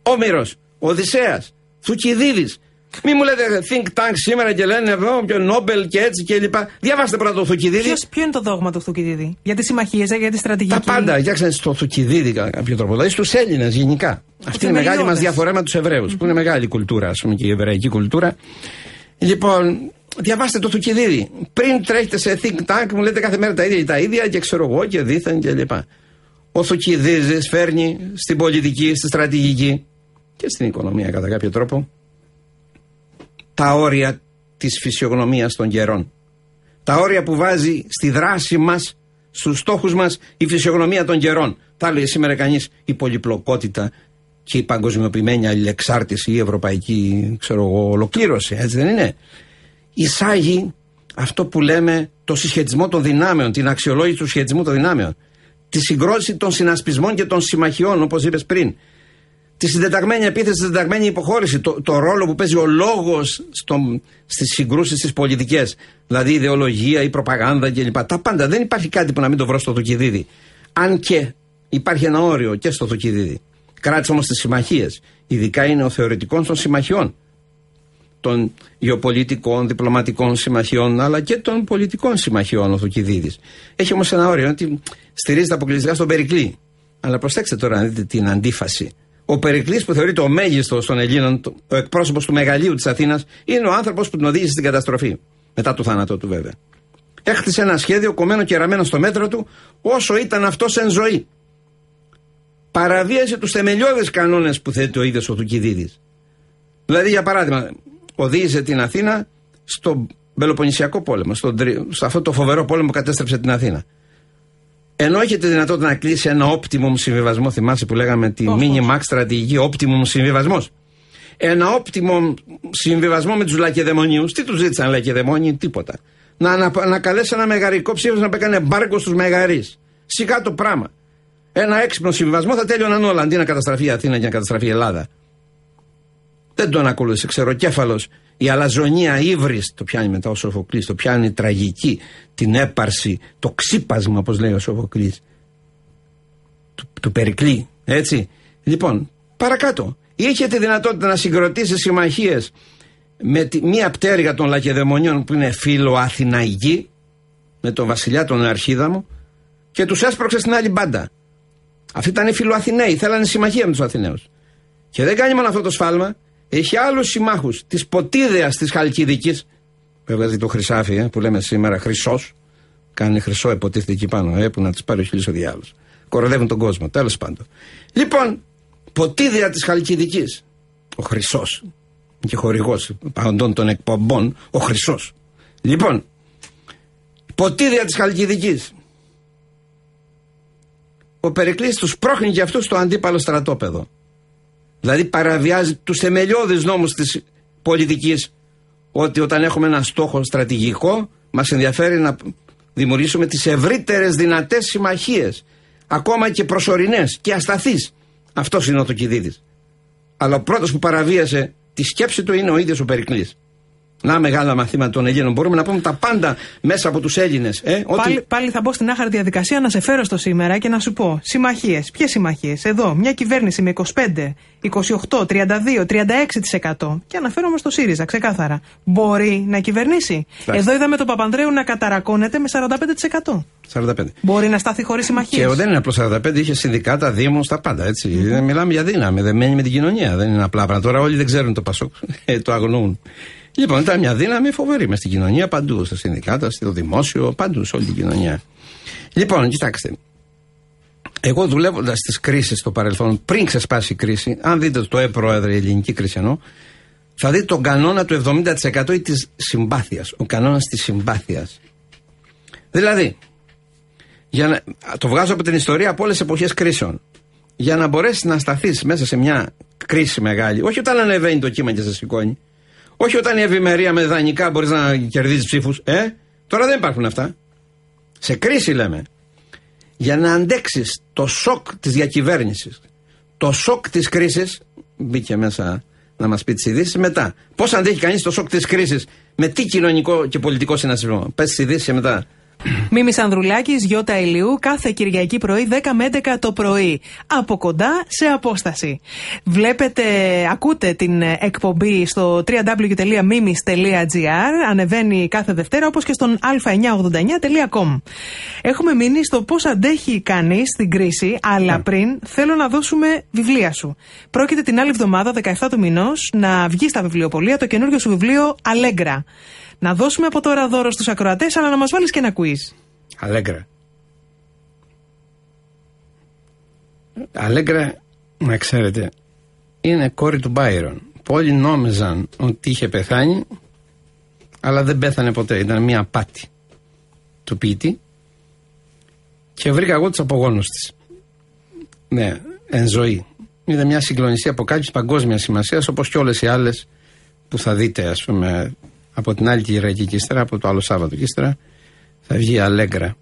Όμηρος, Οδυσσέας, Θουκυδίδης. Μη μου λέτε think tank σήμερα και λένε εδώ και Νόμπελ και έτσι και λοιπά. Διαβάστε πρώτα το Θουκυδίδη. ποιος είναι το δόγμα του Θουκυδίδη, για τι συμμαχίε, για τη στρατηγική. Τα πάντα, για ξέρετε στο Θουκυδίδη κατά κάποιο τρόπο. Δηλαδή στους Έλληνες γενικά. Αυτή είναι η μεγάλη μας διαφορά με τους Εβραίους, που είναι μεγάλη κουλτούρα, ας πούμε και η εβραϊκή κουλτούρα. Λοιπόν, διαβάστε το Θουκυδίδη. Πριν τρέχετε σε think tank, μου λέτε κάθε μέρα τα ίδια τα ίδια και ξέρω εγώ και δίθεν και λοιπά. Ο Θουκυδίδης φέρνει στην πολιτική, στη στρατηγική και στην οικονομία κατά κάποιο τρόπο τα όρια της φυσιογνωμίας των καιρών. Τα όρια που βάζει στη δράση μας, στους στόχους μας η φυσιογνωμία των καιρών. Τα λέει σήμερα κανείς η πολυπλοκότητα και η παγκοσμιοποιημένη αλληλεξάρτηση, η ευρωπαϊκή ξέρω εγώ, ολοκλήρωση, έτσι δεν είναι εισάγει αυτό που λέμε το συσχετισμό των δυνάμεων, την αξιολόγηση του συσχετισμού των δυνάμεων. Τη συγκρότηση των συνασπισμών και των συμμαχιών, όπως είπες πριν. Τη συντεταγμένη επίθεση, τη συντεταγμένη υποχώρηση. Το, το ρόλο που παίζει ο λόγος στις συγκρούσεις τις πολιτικές. Δηλαδή η ιδεολογία, η προπαγάνδα κλπ. Τα πάντα. Δεν υπάρχει κάτι που να μην το βρω στο Θουκυδίδη. Αν και υπάρχει ένα όριο και στο Θουκυδίδη. Κράτησε όμως τις συμμαχίες. Ειδικά είναι ο θεωρητικός των συμμαχιών των γεωπολιτικών, διπλωματικών συμμαχιών, αλλά και των πολιτικών συμμαχιών ο Θουκυδίδης. Έχει όμως ένα όριο ότι στηρίζεται αποκλειστικά στον Περικλή. Αλλά προσέξτε τώρα να δείτε την αντίφαση. Ο Περικλής που θεωρείται ο μέγιστος των Ελλήνων, ο εκπρόσωπος του μεγαλείου της Αθήνας, είναι ο άνθρωπος που την οδήγησε στην καταστροφή. Μετά το θάνατό του βέβαια. Έχτισε ένα σχέδιο κομμένο και ραμμένο στο μέτρο του όσο ήταν αυτό εν ζωή. Παραβίασε τους θεμελιώδεις κανόνες που θέτει ο ίδιος ο Τουκυδίδη. Δηλαδή, για παράδειγμα, οδήγησε την Αθήνα στο Πελοποννησιακό πόλεμο, στο, σε αυτό το φοβερό πόλεμο που κατέστρεψε την Αθήνα. Ενώ έχει τη δυνατότητα να κλείσει ένα optimum συμβιβασμό, θυμάσαι που λέγαμε τη oh, max στρατηγική optimum συμβιβασμός. Ένα optimum συμβιβασμό με τους λακεδαιμονίους. Τι τους ζήτησαν λακεδαιμόνιοι, τίποτα. Να ανακαλέσει ένα μεγαρικό ψήφισμα που έκανε μπάρκο στους μεγαρείς. Σιγά το πράγμα. Ένα έξυπνο συμβιβασμό θα τέλειωναν όλα αντί να καταστραφεί η Αθήνα και να καταστραφεί η Ελλάδα. Δεν τον ακολούθησε ξεροκέφαλο η αλαζονία ύβρις το πιάνει μετά ο Σοφοκλής, το πιάνει τραγική, την έπαρση, το ξύπασμα όπως λέει ο Σοφοκλής του, του Περικλή, έτσι. Λοιπόν, παρακάτω. Είχε τη δυνατότητα να συγκροτήσει συμμαχίες με τη, μία πτέρυγα των Λακεδαιμονιών που είναι φίλο Αθηναϊκή με τον βασιλιά τον Αρχίδαμο και τους έσπρωξε στην άλλη μπάντα. Αυτοί ήταν οι φιλοαθηναίοι, θέλανε συμμαχία με τους Αθηναίους. Και δεν κάνει μόνο αυτό το σφάλμα, έχει άλλους συμμάχους της ποτίδεας της Χαλκιδικής. Βέβαια το χρυσάφι ε, που λέμε σήμερα χρυσός. Κάνει χρυσό, υποτίθεται εκεί πάνω. Ε, που να τη πάρει ο χίλιο ο διάλογο. Κοροδεύουν τον κόσμο, τέλος πάντων. Λοιπόν, ποτίδεα της Χαλκιδικής. Ο χρυσός. Και χορηγός παντών των εκπομπών, ο χρυσός. Λοιπόν, ποτίδια της Χαλκιδικής. Ο Περικλής τους πρόχνει και αυτούς στο αντίπαλο στρατόπεδο. Δηλαδή παραβιάζει τους θεμελιώδεις νόμους της πολιτικής ότι όταν έχουμε ένα στόχο στρατηγικό μας ενδιαφέρει να δημιουργήσουμε τις ευρύτερες δυνατές συμμαχίες. Ακόμα και προσωρινές και ασταθείς. Αυτός είναι ο Τοκιδίδης. Αλλά ο πρώτος που παραβίασε τη σκέψη του είναι ο ίδιος ο Περικλής. Να μεγάλα μαθήματα των Ελλήνων. Μπορούμε να πούμε τα πάντα μέσα από τους Έλληνες. Ε, πάλι, πάλι θα μπω στην άχαρη διαδικασία να σε φέρω στο σήμερα και να σου πω. Συμμαχίες. Ποιες συμμαχίες; Εδώ, μια κυβέρνηση με 25, 28, 32, 36% και αναφέρομαι στο ΣΥΡΙΖΑ, ξεκάθαρα. Μπορεί να κυβερνήσει. Εδώ είδαμε τον Παπανδρέου να καταρακώνεται με 45%. 45. Μπορεί να στάθει χωρίς συμμαχίες. Και δεν είναι απλώ 45, είχε συνδικάτα, δήμους, τα πάντα έτσι. Mm-hmm. Μιλάμε για δύναμη, δεν μένει με την κοινωνία. Δεν είναι απλά πράγματα. Τώρα όλοι δεν ξέρουν το Πασόκ, ε, το αγνοούν. Λοιπόν, ήταν μια δύναμη φοβερή μες στην κοινωνία παντού, στα συνδικάτα, στο δημόσιο, παντού, σε όλη την κοινωνία. Λοιπόν, κοιτάξτε. Εγώ δουλεύοντας στι κρίσεις στο παρελθόν, πριν ξεσπάσει η κρίση, αν δείτε το ΕΠΡΟΕΔΡΕ, η ελληνική κρίση εννοώ, θα δείτε τον κανόνα του 70% ή της συμπάθειας. Ο κανόνας της συμπάθειας. Δηλαδή, για να, το βγάζω από την ιστορία από όλες τις εποχές κρίσεων. Για να μπορέσεις να σταθείς μέσα σε μια κρίση μεγάλη, όχι όταν ανεβαίνει το κύμα και σε σηκώνει, όχι όταν η ευημερία με δανεικά μπορείς να κερδίζεις ψήφους. Ε, τώρα δεν υπάρχουν αυτά. Σε κρίση λέμε. Για να αντέξεις το σοκ της διακυβέρνησης, το σοκ της κρίσης, μπήκε μέσα να μας πει τις ειδήσεις μετά. Πώς αντέχει κανείς το σοκ της κρίσης, με τι κοινωνικό και πολιτικό συνασπισμό. Πες τις ειδήσεις μετά. Μίμης Ανδρουλάκης, Γιώτα Ηλιού, κάθε Κυριακή πρωί 10 με 11 το πρωί. Από κοντά σε απόσταση. Βλέπετε, ακούτε την εκπομπή στο www.mimis.gr. Ανεβαίνει κάθε Δευτέρα όπως και στον α989.com. Έχουμε μείνει στο πώς αντέχει κανείς την κρίση, αλλά ναι. πριν θέλω να δώσουμε βιβλία σου. Πρόκειται την άλλη εβδομάδα, 17 του μηνός, να βγεις στα βιβλιοπολία το καινούργιο σου βιβλίο Αλέγκρα. Να δώσουμε από τώρα δώρο στους ακροατές, αλλά να μας βάλεις και ένα quiz. Αλέγκρα. Αλέγκρα, να ξέρετε, είναι κόρη του Μπάιρον. Πολλοί νόμιζαν ότι είχε πεθάνει, αλλά δεν πέθανε ποτέ. Ήταν μια πάτη του ποιητή και βρήκα εγώ τους απογόνους της. Ναι, εν ζωή. Ήταν μια συγκλονιστή αποκάλυψη παγκόσμιας σημασίας, όπως και όλες οι άλλες που θα δείτε, ας πούμε, από την άλλη Κυριακή και ύστερα, από το άλλο Σάββατο και ύστερα, θα βγει η Αλέγκρα.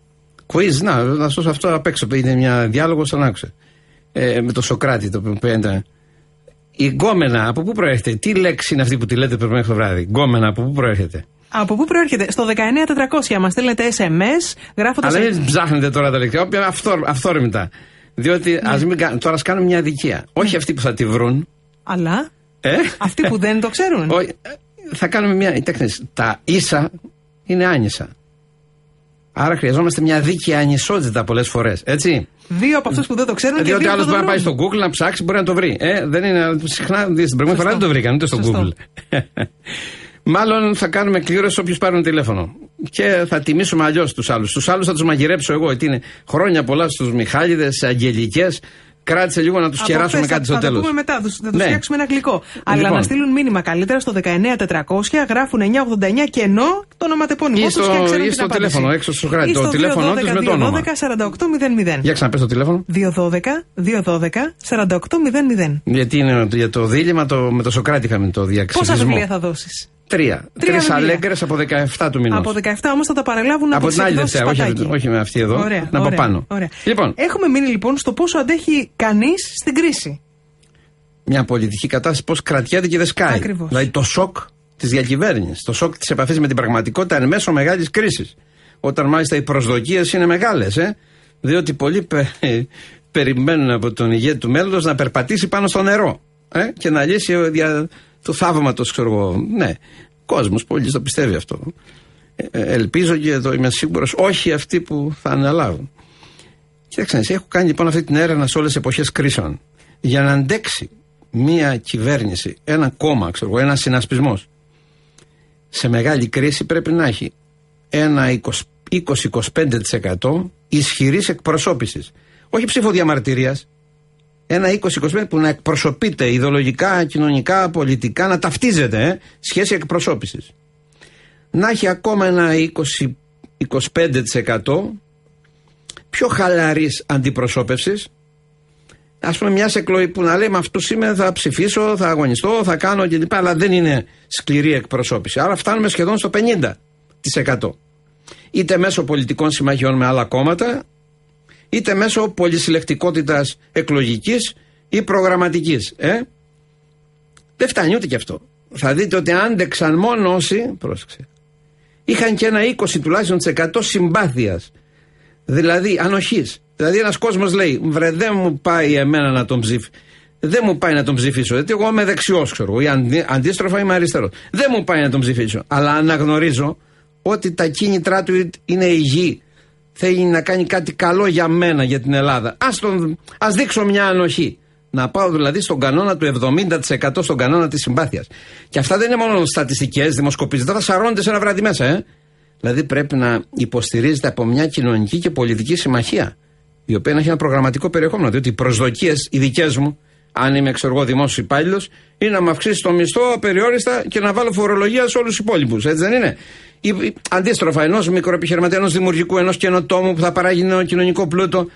Quiz, να, να σου αυτό απ' έξω. Είναι μια διάλογος, τον άκουσε. Ε, με το Σοκράτη, το οποίο ήταν. Η γκόμενα, από πού προέρχεται, τι λέξη είναι αυτή που τη λέτε πριν το βράδυ; Γκόμενα, από πού προέρχεται; Από πού προέρχεται, στο 19400 μας στέλνετε SMS, γράφοντας. Αλλά δεν ψάχνετε τώρα τα λεξιά, αυθόρμητα. Διότι ναι. ας μην, τώρα ας κάνουμε μια αδικία. Όχι ναι. αυτοί που θα τη βρουν. Αλλά. Ε; Αυτοί που δεν το ξέρουν. Όχι, θα κάνουμε μια. Κοιτάξτε, τα ίσα είναι άνισα. Άρα χρειαζόμαστε μια δίκαια ανισότητα πολλές φορές. Έτσι. Δύο από αυτούς που δεν το ξέρουν. Διότι άλλος μπορεί να πάει στο Google να ψάξει, μπορεί να το βρει. Ε, δεν είναι. Συχνά, στην προηγούμενη φορά δεν το βρήκαν ούτε στο Google. Μάλλον θα κάνουμε κλήρωση όποιου πάρουν τηλέφωνο. Και θα τιμήσουμε αλλιώς τους άλλους. Τους άλλους θα τους μαγειρέψω εγώ, γιατί είναι χρόνια πολλά στους Μιχάλιδε, Αγγελικές. Κράτησε λίγο να τους κεράσουμε κάτι στο τέλο. Θα το πούμε μετά, θα του ναι. φτιάξουμε ένα γλυκό. Αλλά λοιπόν. να στείλουν μήνυμα καλύτερα στο 19400, γράφουν 989 και ενώ το ονοματεπώνυμό τους και ξέρουν Ή στο τηλέφωνο, έξω στο γράφει. Το τηλέφωνο τους με το όνομα. 212-4800. Για ξαναπε το τηλέφωνο. 212-212-4800. Γιατί είναι για το δίλημα το, με το Σοκράτη είχαμε το διακρισμό. Πόσα βιβλία θα δώσεις; Τρία. Τρεις αλέγκρε από 17 του μηνός. Από 17 όμως θα τα παραλάβουν από, από την άλλη Δευτέρα, όχι, όχι με αυτή εδώ. Ωραία, να ωραία, από πάνω. Ωραία. Λοιπόν. Έχουμε μείνει λοιπόν στο πόσο αντέχει κανείς στην κρίση. Μια πολιτική κατάσταση πώς κρατιέται και δεν σκάει. Ακριβώς. Δηλαδή το σοκ της διακυβέρνησης, το σοκ της επαφής με την πραγματικότητα εν μέσω μεγάλης κρίσης. Όταν μάλιστα οι προσδοκίες είναι μεγάλες, ε, διότι πολλοί πε, περιμένουν από τον ηγέτη του μέλλοντος να περπατήσει πάνω στο νερό ε, και να λύσει δια, του θαύματος, ξέρω εγώ. Ναι, κόσμος, πολλοί το πιστεύει αυτό. Ε, ε, ελπίζω και εδώ είμαι σίγουρος, όχι αυτοί που θα αναλάβουν. Κοίταξε, έχω κάνει λοιπόν αυτή την έρευνα σε όλες τις εποχές κρίσεων. Για να αντέξει μία κυβέρνηση, ένα κόμμα, ξέρω εγώ, ένα συνασπισμός σε μεγάλη κρίση πρέπει να έχει ένα 20-25% ισχυρής εκπροσώπησης. Όχι ψηφοδιαμαρτυρία, ένα 20-25 που να εκπροσωπείται ιδεολογικά, κοινωνικά, πολιτικά, να ταυτίζεται ε, σχέση εκπροσώπησης. Να έχει ακόμα ένα 20-25% πιο χαλαρής αντιπροσώπευσης. Α πούμε, μιας εκλογής που να λέει με αυτού είμαι, θα ψηφίσω, θα αγωνιστώ, θα κάνω κλπ. Αλλά δεν είναι σκληρή εκπροσώπηση. Άρα φτάνουμε σχεδόν στο 50%. Είτε μέσω πολιτικών συμμαχιών με άλλα κόμματα, είτε μέσω πολυσυλλεκτικότητας εκλογικής ή προγραμματικής. Ε; Δεν φτάνει ούτε και αυτό. Θα δείτε ότι άντεξαν μόνο όσοι, πρόσεξε, είχαν και ένα 20 τουλάχιστον 100 συμπάθειας. Δηλαδή ανοχής. Δηλαδή ένας κόσμος λέει, βρε δεν μου πάει εμένα να τον ψηφίσω. Δεν μου πάει να τον ψηφίσω. Γιατί εγώ είμαι δεξιός, ξέρω εγώ. Ή αντί, αντίστροφα είμαι αριστερός. Δεν μου πάει να τον ψηφίσω. Αλλά αναγνωρίζω ότι τα κίνητρά του είναι υγιή θέλει να κάνει κάτι καλό για μένα, για την Ελλάδα. Ας, τον, ας δείξω μια ανοχή. Να πάω δηλαδή στον κανόνα του 70% στον κανόνα της συμπάθειας. Και αυτά δεν είναι μόνο στατιστικές, δημοσκοπήσεις. Δεν θα σαρώνονται σε ένα βράδυ μέσα, ε. Δηλαδή πρέπει να υποστηρίζεται από μια κοινωνική και πολιτική συμμαχία. Η οποία να έχει ένα προγραμματικό περιεχόμενο. Διότι οι προσδοκίες, οι δικές μου, αν είμαι ξέρω εγώ δημόσιος υπάλληλος, είναι να μου αυξήσει το μισθό απεριόριστα και να βάλω φορολογία σε όλους τους υπόλοιπους. Έτσι δεν είναι ή, αντίστροφα ενός μικροεπιχειρηματία, ενός δημιουργικού, ενός καινοτόμου που θα παράγει νέο κοινωνικό πλούτο,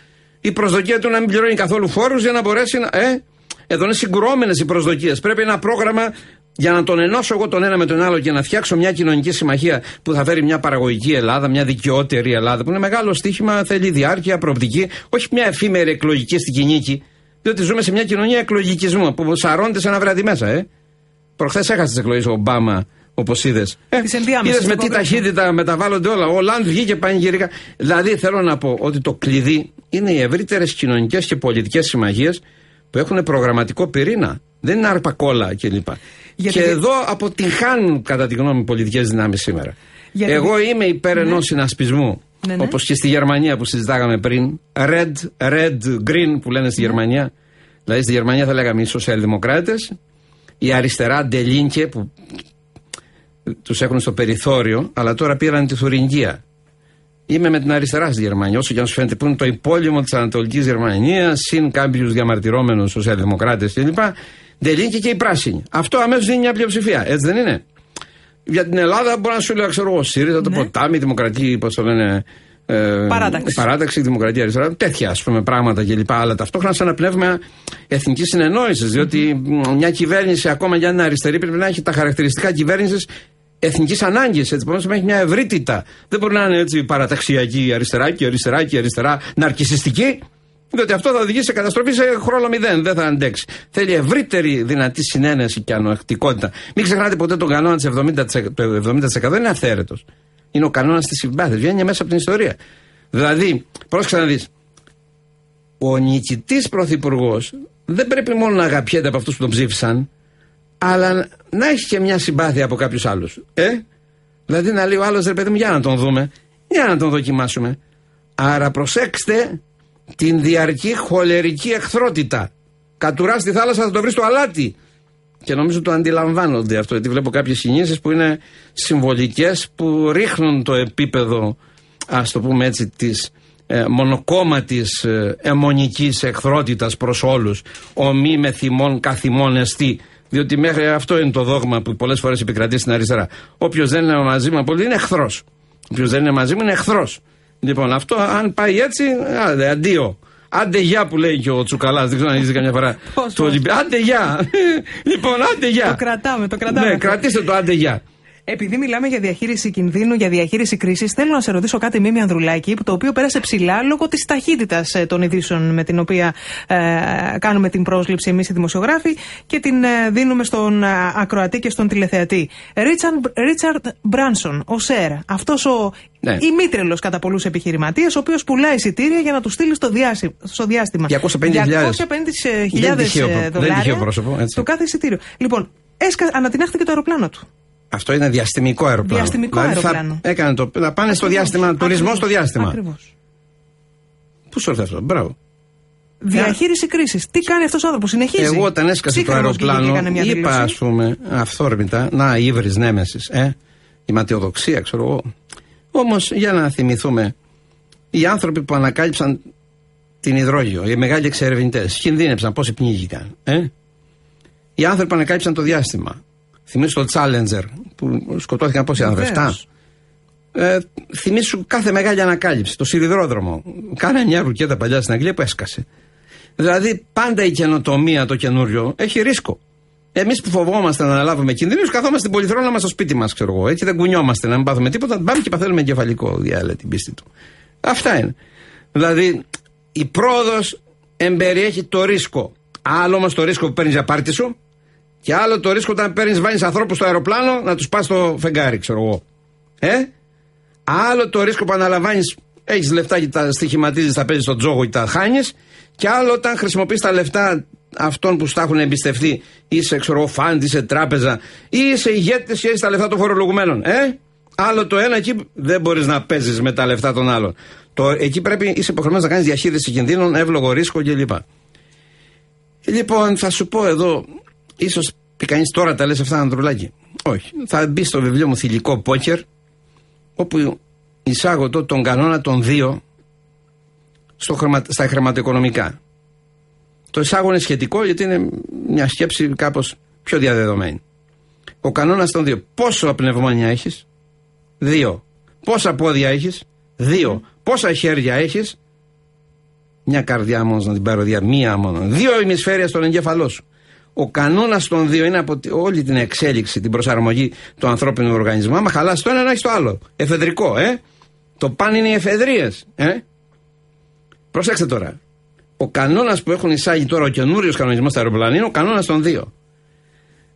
η προσδοκία του να μην πληρώνει καθόλου φόρους για να μπορέσει να. Ε, εδώ είναι συγκρόμενε οι προσδοκίες. Πρέπει ένα πρόγραμμα για να τον ενώσω εγώ τον ένα με τον άλλο και να φτιάξω μια κοινωνική συμμαχία που θα φέρει μια παραγωγική Ελλάδα, μια δικαιότερη Ελλάδα, που είναι μεγάλο στοίχημα, θέλει διάρκεια, προοπτική, όχι μια εφήμερη εκλογική στην κοινική. Διότι ζούμε σε μια κοινωνία εκλογικισμού που σαρώνεται σε ένα βράδυ μέσα, ε. Προχθές έχασε τις εκλογές ο Ομπάμα Όπως είδες. Ε, είδες με τι ταχύτητα μεταβάλλονται όλα. Ο Λαντ βγήκε πανηγυρικά. Δηλαδή θέλω να πω ότι το κλειδί είναι οι ευρύτερες κοινωνικές και πολιτικές συμμαχίες που έχουν προγραμματικό πυρήνα. Δεν είναι αρπακόλα κλπ. Και, και εδώ αποτυγχάνουν κατά τη γνώμη πολιτικές δυνάμεις σήμερα. Γιατί... Εγώ είμαι υπέρ ναι. ενός συνασπισμού. Ναι, ναι. Όπως και στη Γερμανία που συζητάγαμε πριν. Red, red, green που λένε στη ναι. Γερμανία. Δηλαδή στη Γερμανία θα λέγαμε οι σοσιαλδημοκράτες, η αριστερά ντελίνκε που τους έχουν στο περιθώριο, αλλά τώρα πήραν τη Θουριγγία. Είμαι με την αριστερά στη Γερμανία, όσο και αν σου φαίνεται που είναι το υπόλοιπο της Ανατολικής Γερμανίας, συν κάποιους διαμαρτυρόμενου σοσιαλδημοκράτες κλπ. Δεν και οι πράσινοι. Αυτό αμέσως δίνει μια πλειοψηφία, έτσι δεν είναι; Για την Ελλάδα μπορεί να σου λέω, ξέρω εγώ, ΣΥΡΙΖΑ, το ναι. ποτάμι, δημοκρατία, πώς το λένε. Ε, παράταξη. παράταξη, δημοκρατία αριστερά, τέτοια ας πούμε πράγματα κλπ. Αλλά ταυτόχρονα σε ένα πνεύμα εθνικής συνεννόησης. Διότι μια κυβέρνηση, ακόμα για να αριστερή, πρέπει να έχει τα χαρακτηριστικά κυβέρνησης εθνικής ανάγκης. Έτσι, επομένως έχει μια ευρύτητα. Δεν μπορεί να είναι έτσι παραταξιακή αριστερά και αριστερά και αριστερά ναρκιστική. Διότι αυτό θα οδηγήσει σε καταστροφή σε χρόνο μηδέν. Δεν θα αντέξει. Θέλει ευρύτερη δυνατή συνένεση και ανοεκτικότητα. Μην ξεχνάτε ποτέ τον κανόνα της 70%. Το 70% δεν είναι αυθαίρετος. Είναι ο κανόνας της συμπάθειας. Βγαίνει μέσα από την ιστορία. Δηλαδή, πρόσεξε να δεις. Ο νικητής πρωθυπουργός δεν πρέπει μόνο να αγαπιέται από αυτούς που τον ψήφισαν, αλλά να έχει και μια συμπάθεια από κάποιους άλλους. Ε; Δηλαδή να λέει ο άλλος ρε παιδί μου, για να τον δούμε, για να τον δοκιμάσουμε. Άρα προσέξτε την διαρκή χολερική εχθρότητα. Κατουράς στη θάλασσα θα το βρεις στο αλάτι. και νομίζω το αντιλαμβάνονται αυτό. Γιατί βλέπω κάποιες κινήσεις που είναι συμβολικές, που ρίχνουν το επίπεδο, ας το πούμε έτσι, της ε, μονοκόμματης ε, αιμονικής εχθρότητας προς όλους μη με θυμών καθημών εστί διότι μέχρι αυτό είναι το δόγμα που πολλές φορές επικρατεί στην αριστερά όποιος δεν είναι μαζί μου πολύ είναι εχθρός όποιος δεν είναι μαζί μου είναι εχθρός λοιπόν αυτό αν πάει έτσι άντε, αντίο Άντε γεια που λέει και ο Τσουκαλάς, δεν ξέρω αν είσαι καμιά φορά. το Άντε γεια. λοιπόν, άντε γεια. Το κρατάμε, το κρατάμε. Ναι, κρατήστε το άντε γεια. Επειδή μιλάμε για διαχείριση κινδύνου, για διαχείριση κρίσης, θέλω να σε ρωτήσω κάτι, Μίμη Ανδρουλάκη, το οποίο πέρασε ψηλά λόγω της ταχύτητας ε, των ειδήσεων με την οποία ε, κάνουμε την πρόσληψη εμείς οι δημοσιογράφοι και την ε, δίνουμε στον ε, ακροατή και στον τηλεθεατή. Ρίτσαρντ Μπράνσον, ο ΣΕΡ, αυτός ο ναι. ημίτρελος κατά πολλούς επιχειρηματίες, ο οποίος πουλάει εισιτήρια για να τους στείλει στο, στο διάστημα. 250.000 δολάρια το κάθε εισιτήριο. Λοιπόν, έσκα, ανατινάχθηκε το αεροπλάνο του. Αυτό είναι διαστημικό αεροπλάνο. Διαστημικό δηλαδή αεροπλάνο. Θα, έκανε το, να πάνε στο διάστημα, τουρισμό στο διάστημα. Ακριβώς. Πού σου έρθει αυτό, μπράβο. Διαχείριση κρίσης. Τι κάνει αυτός ο άνθρωπος, συνεχίζει. Εγώ όταν έσκασε το αεροπλάνο, είπα ας πούμε αυθόρμητα, να ύβρις νέμεσης, ε, η ματιοδοξία, ξέρω εγώ. Όμως για να θυμηθούμε, οι άνθρωποι που ανακάλυψαν την υδρόγειο, οι μεγάλοι εξερευνητές, κινδύνεψαν πόσοι πνίγηκαν. Ε; Οι άνθρωποι που ανακάλυψαν το διάστημα, Θυμήσου το Challenger που σκοτώθηκαν πόσοι άνθρωποι, 7. Ε, θυμήσου κάθε μεγάλη ανακάλυψη. Το σιδηρόδρομο. Κάνε μια ρουκέτα παλιά στην Αγγλία που έσκασε. Δηλαδή πάντα η καινοτομία, το καινούριο, έχει ρίσκο. Εμείς που φοβόμαστε να αναλάβουμε κινδύνους, καθόμαστε στην πολυθρόνα μας στο σπίτι μας, ξέρω εγώ. Έτσι δεν κουνιόμαστε να μην πάθουμε τίποτα. Πάμε και παθαίνουμε εγκεφαλικό διάλε την πίστη του. Αυτά είναι. Δηλαδή η πρόοδος εμπεριέχει το ρίσκο. Άλλο όμως το ρίσκο που παίρνεις για πάρτι σου, και άλλο το ρίσκο όταν παίρνεις, βάλει ανθρώπους στο αεροπλάνο να τους πας στο φεγγάρι, ξέρω εγώ. Ε; Άλλο το ρίσκο που αναλαμβάνεις, έχεις λεφτά και τα στοιχηματίζεις, τα παίζεις στον τζόγο ή τα χάνεις. Και άλλο όταν χρησιμοποιείς τα λεφτά αυτών που στα έχουν εμπιστευτεί, είσαι ξέρω φαντ, είσαι τράπεζα, ή είσαι ηγέτης και έχεις τα λεφτά των φορολογουμένων. Ε; Άλλο το ένα, εκεί δεν μπορείς να παίζεις με τα λεφτά των άλλων. Το, εκεί πρέπει, είσαι υποχρεωμένος να κάνεις διαχείριση κινδύνων, εύλογο ρίσκο κλπ. Λοιπόν, θα σου πω εδώ ίσως πει κανείς τώρα τα λες αυτά Ανδρουλάκη. Όχι. Θα μπει στο βιβλίο μου θηλυκό πόκερ, όπου εισάγω το, τον κανόνα των δύο στο χρημα, στα χρηματοοικονομικά. Το εισάγω είναι σχετικό γιατί είναι μια σκέψη κάπως πιο διαδεδομένη. Ο κανόνας των δύο. Πόσο πνευμόνια έχεις, δύο. Πόσα πόδια έχεις, δύο. Πόσα χέρια έχεις, μια καρδιά μόνος να την πάρω δια, μία μόνος. Δύο ημισφαίριας στον εγκέφαλό σου. Ο κανόνας των δύο είναι από όλη την εξέλιξη, την προσαρμογή του ανθρώπινου οργανισμού. Άμα χαλάσει το ένα, να έχει το άλλο. Εφεδρικό, ε. Το παν είναι οι εφεδρείες, ε. Προσέξτε τώρα. Ο κανόνας που έχουν εισάγει τώρα, ο καινούριος κανονισμός στα αεροπλάνα είναι ο κανόνας των δύο.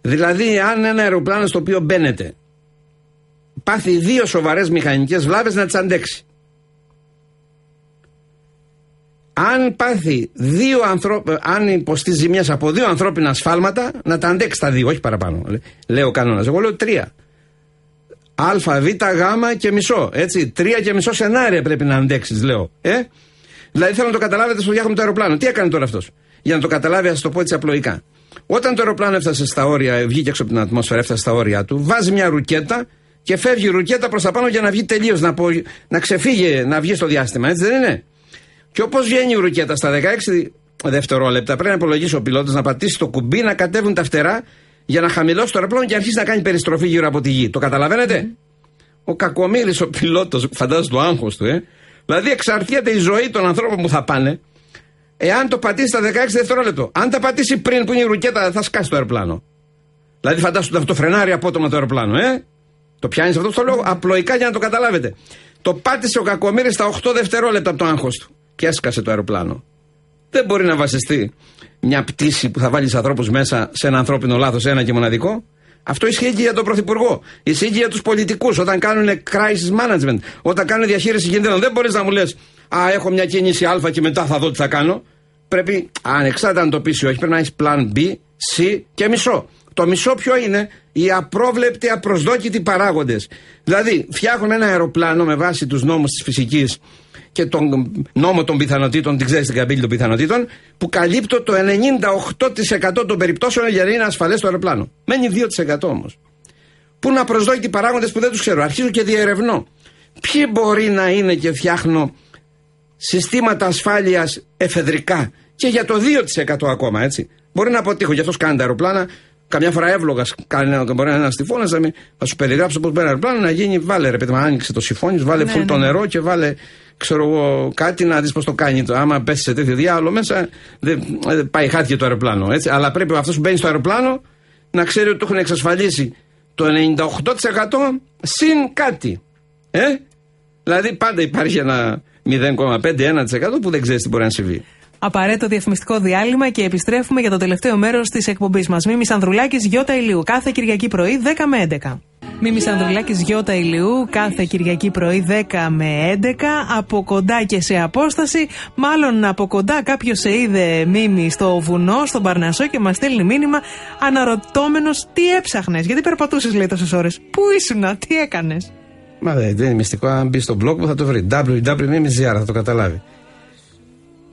Δηλαδή, αν ένα αεροπλάνο στο οποίο μπαίνετε πάθει δύο σοβαρές μηχανικές βλάβες, να τις αντέξει αν πάθει δύο ανθρώπ, αν υποστεί ζημιέ από δύο ανθρώπινα σφάλματα, να τα αντέξει τα δύο, όχι παραπάνω. Λέω κανόνας. Εγώ λέω τρία. Α, Β, Γ και μισό. Έτσι. Τρία και μισό σενάρια πρέπει να αντέξεις, λέω. Ε; Δηλαδή θέλω να το καταλάβετε στο διάχομαι του αεροπλάνου. Τι έκανε τώρα αυτός; Για να το καταλάβει, ας το πω έτσι απλοϊκά. Όταν το αεροπλάνο έφτασε στα όρια, βγήκε έξω από την ατμόσφαιρα, έφτασε στα όρια του, βάζει μια ρουκέτα και φεύγει η ρουκέτα προς τα πάνω για να βγει τελείως, να, να ξεφύγει, να βγει στο διάστημα. Έτσι δεν είναι; Και όπως βγαίνει η ρουκέτα στα 16 δευτερόλεπτα, πρέπει να υπολογίσει ο πιλότος να πατήσει το κουμπί, να κατέβουν τα φτερά για να χαμηλώσει το αεροπλάνο και αρχίσει να κάνει περιστροφή γύρω από τη γη. Το καταλαβαίνετε; Ο κακομίρη, ο πιλότος, φαντάζομαι το άγχος του, ε. Δηλαδή εξαρτιέται η ζωή των ανθρώπων που θα πάνε, εάν το πατήσει στα 16 δευτερόλεπτο. Αν τα πατήσει πριν που είναι η ρουκέτα, θα σκάσει το αεροπλάνο. Δηλαδή φαντάζομαι το φρενάρει απότομα το αεροπλάνο, ε. Το πιάνεις αυτό στο λόγο, απλοϊκά για να το καταλάβετε. Το πάτησε ο κακομίρη στα 8 δευτερόλεπτα από το άγχος του και έσκασε το αεροπλάνο. Δεν μπορεί να βασιστεί μια πτήση που θα βάλει ανθρώπους μέσα σε ένα ανθρώπινο λάθος, ένα και μοναδικό. Αυτό ισχύει και για τον Πρωθυπουργό. Ισχύει και για τους πολιτικούς όταν κάνουν crisis management, όταν κάνουν διαχείριση κινδύνων. Δεν μπορείς να μου λες, Α, έχω μια κίνηση Α και μετά θα δω τι θα κάνω. Πρέπει, ανεξάρτητα αν το πεις ή όχι, πρέπει να έχεις plan B, C και μισό. Το μισό ποιο είναι, οι απρόβλεπτοι, απροσδόκητοι παράγοντες. Δηλαδή, φτιάχνουμε ένα αεροπλάνο με βάση τους νόμους της φυσικής και τον νόμο των πιθανότητων, την ξέρεις την καμπύλη των πιθανότητων, που καλύπτω το 98% των περιπτώσεων για να είναι ασφαλές το αεροπλάνο. Μένει 2% όμως. Πού να προσδόκητοι παράγοντες που δεν τους ξέρω. Αρχίζω και διερευνώ. Ποιοι μπορεί να είναι και φτιάχνω συστήματα ασφάλειας εφεδρικά και για το 2% ακόμα, έτσι. Μπορεί να αποτύχω, γι' αυτός κάνει τα αεροπλάνα. Καμιά φορά εύλογας κάνει μπορεί να είναι ένας τυφώνας, να σου περιγράψω πώς μπαίνει αεροπλάνο να γίνει. Βάλε ρε παιδί, άνοιξε το συμφώνη, βάλε ναι, φουλ ναι. το νερό και βάλε ξέρω εγώ, κάτι να δεις πώς το κάνει. Το. Άμα πέσεις σε τέτοιο διάλογο μέσα, δεν, δεν πάει χάθηκε το αεροπλάνο. Έτσι. Αλλά πρέπει αυτός που μπαίνει στο αεροπλάνο να ξέρει ότι το έχουν εξασφαλίσει το 98% συν κάτι. Ε; Δηλαδή πάντα υπάρχει ένα 0,5-1% που δεν ξέρεις τι μπορεί να συμβεί. Απαραίτητο διαφημιστικό διάλειμμα και επιστρέφουμε για το τελευταίο μέρος της εκπομπής μας. Μίμης Ανδρουλάκης, Γιώτα Ηλίου. Κάθε Κυριακή πρωί 10 με 11. Μίμης Ανδρουλάκης, Γιώτα Ηλίου. Κάθε Κυριακή πρωί 10 με 11. Από κοντά και σε απόσταση. Μάλλον από κοντά κάποιος σε είδε Μίμη στο βουνό, στον Παρνασό και μας στέλνει μήνυμα αναρωτώμενος τι έψαχνες. Γιατί περπατούσες λέει τόσες ώρες. Πού ήσουν, τι έκανες; Μα δεν είναι μυστικό. Αν μπει στο blog μου θα το βρει. www.mimizr θα το καταλάβει.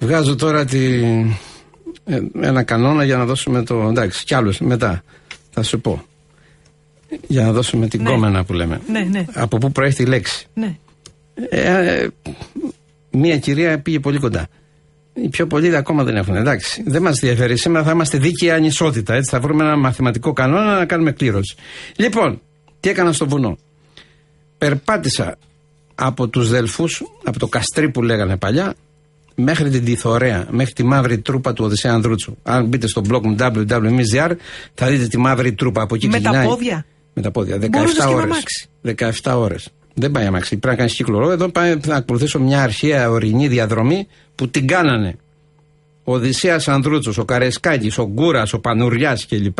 Βγάζω τώρα τη, ε, ένα κανόνα για να δώσουμε το. Εντάξει, κι άλλους μετά θα σου πω. Για να δώσουμε την ναι. κόμενα που λέμε. Ναι, ναι. Από πού προέρχεται η λέξη. Ναι. Ε, μία κυρία πήγε πολύ κοντά. Οι πιο πολλοί ακόμα δεν έχουν. Εντάξει, δεν μας ενδιαφέρει. Σήμερα θα είμαστε δίκαιη ανισότητα. Έτσι θα βρούμε ένα μαθηματικό κανόνα να κάνουμε κλήρωση. Λοιπόν, τι έκανα στο βουνό. Περπάτησα από τους Δελφούς, από το καστρί που λέγανε παλιά, μέχρι την Τιθωρέα, μέχρι τη μαύρη τρούπα του Οδυσσέα Ανδρούτσου. Αν μπείτε στο blog μου www.mizr θα δείτε τη μαύρη τρούπα από εκεί Με τα πόδια. Με τα πόδια. 17 ώρες. 17 ώρες. Δεν πάει αμάξι. Πρέπει να κάνεις κύκλο. Εδώ πάει, θα ακολουθήσω μια αρχαία ορεινή διαδρομή που την κάνανε ο Οδυσσέας Ανδρούτσος, ο Καρεσκάκης, ο Γκούρας, ο Πανουριάς κλπ.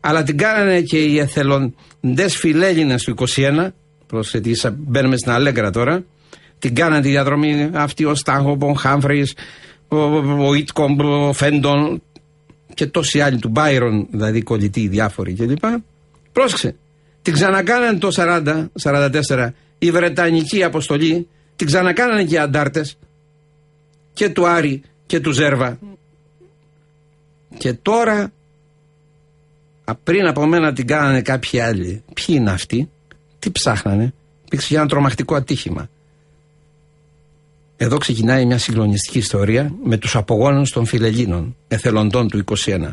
Αλλά την κάνανε και οι εθελοντές φιλέλληνες του 21. Προσθέτει, μπαίνουμε στην Αλέγκρα τώρα την κάνανε τη διαδρομή αυτή ο Στάχο, ο Χάμφρι, ο, ο Ιτκομπ, ο Φέντον και τόσοι άλλοι του Μπάιρον, δηλαδή κολλητοί διάφοροι κλπ. Πρόσεξε. Την ξανακάνανε το 40-44 η Βρετανική αποστολή, την ξανακάνανε και οι αντάρτες και του Άρη και του Ζέρβα. Και τώρα, πριν από μένα την κάνανε κάποιοι άλλοι. Ποιοι είναι αυτοί, τι ψάχνανε. Υπήρξε ένα τρομακτικό ατύχημα. Εδώ ξεκινάει μια συγκλονιστική ιστορία με τους απογόνους των φιλελλήνων, εθελοντών του 21.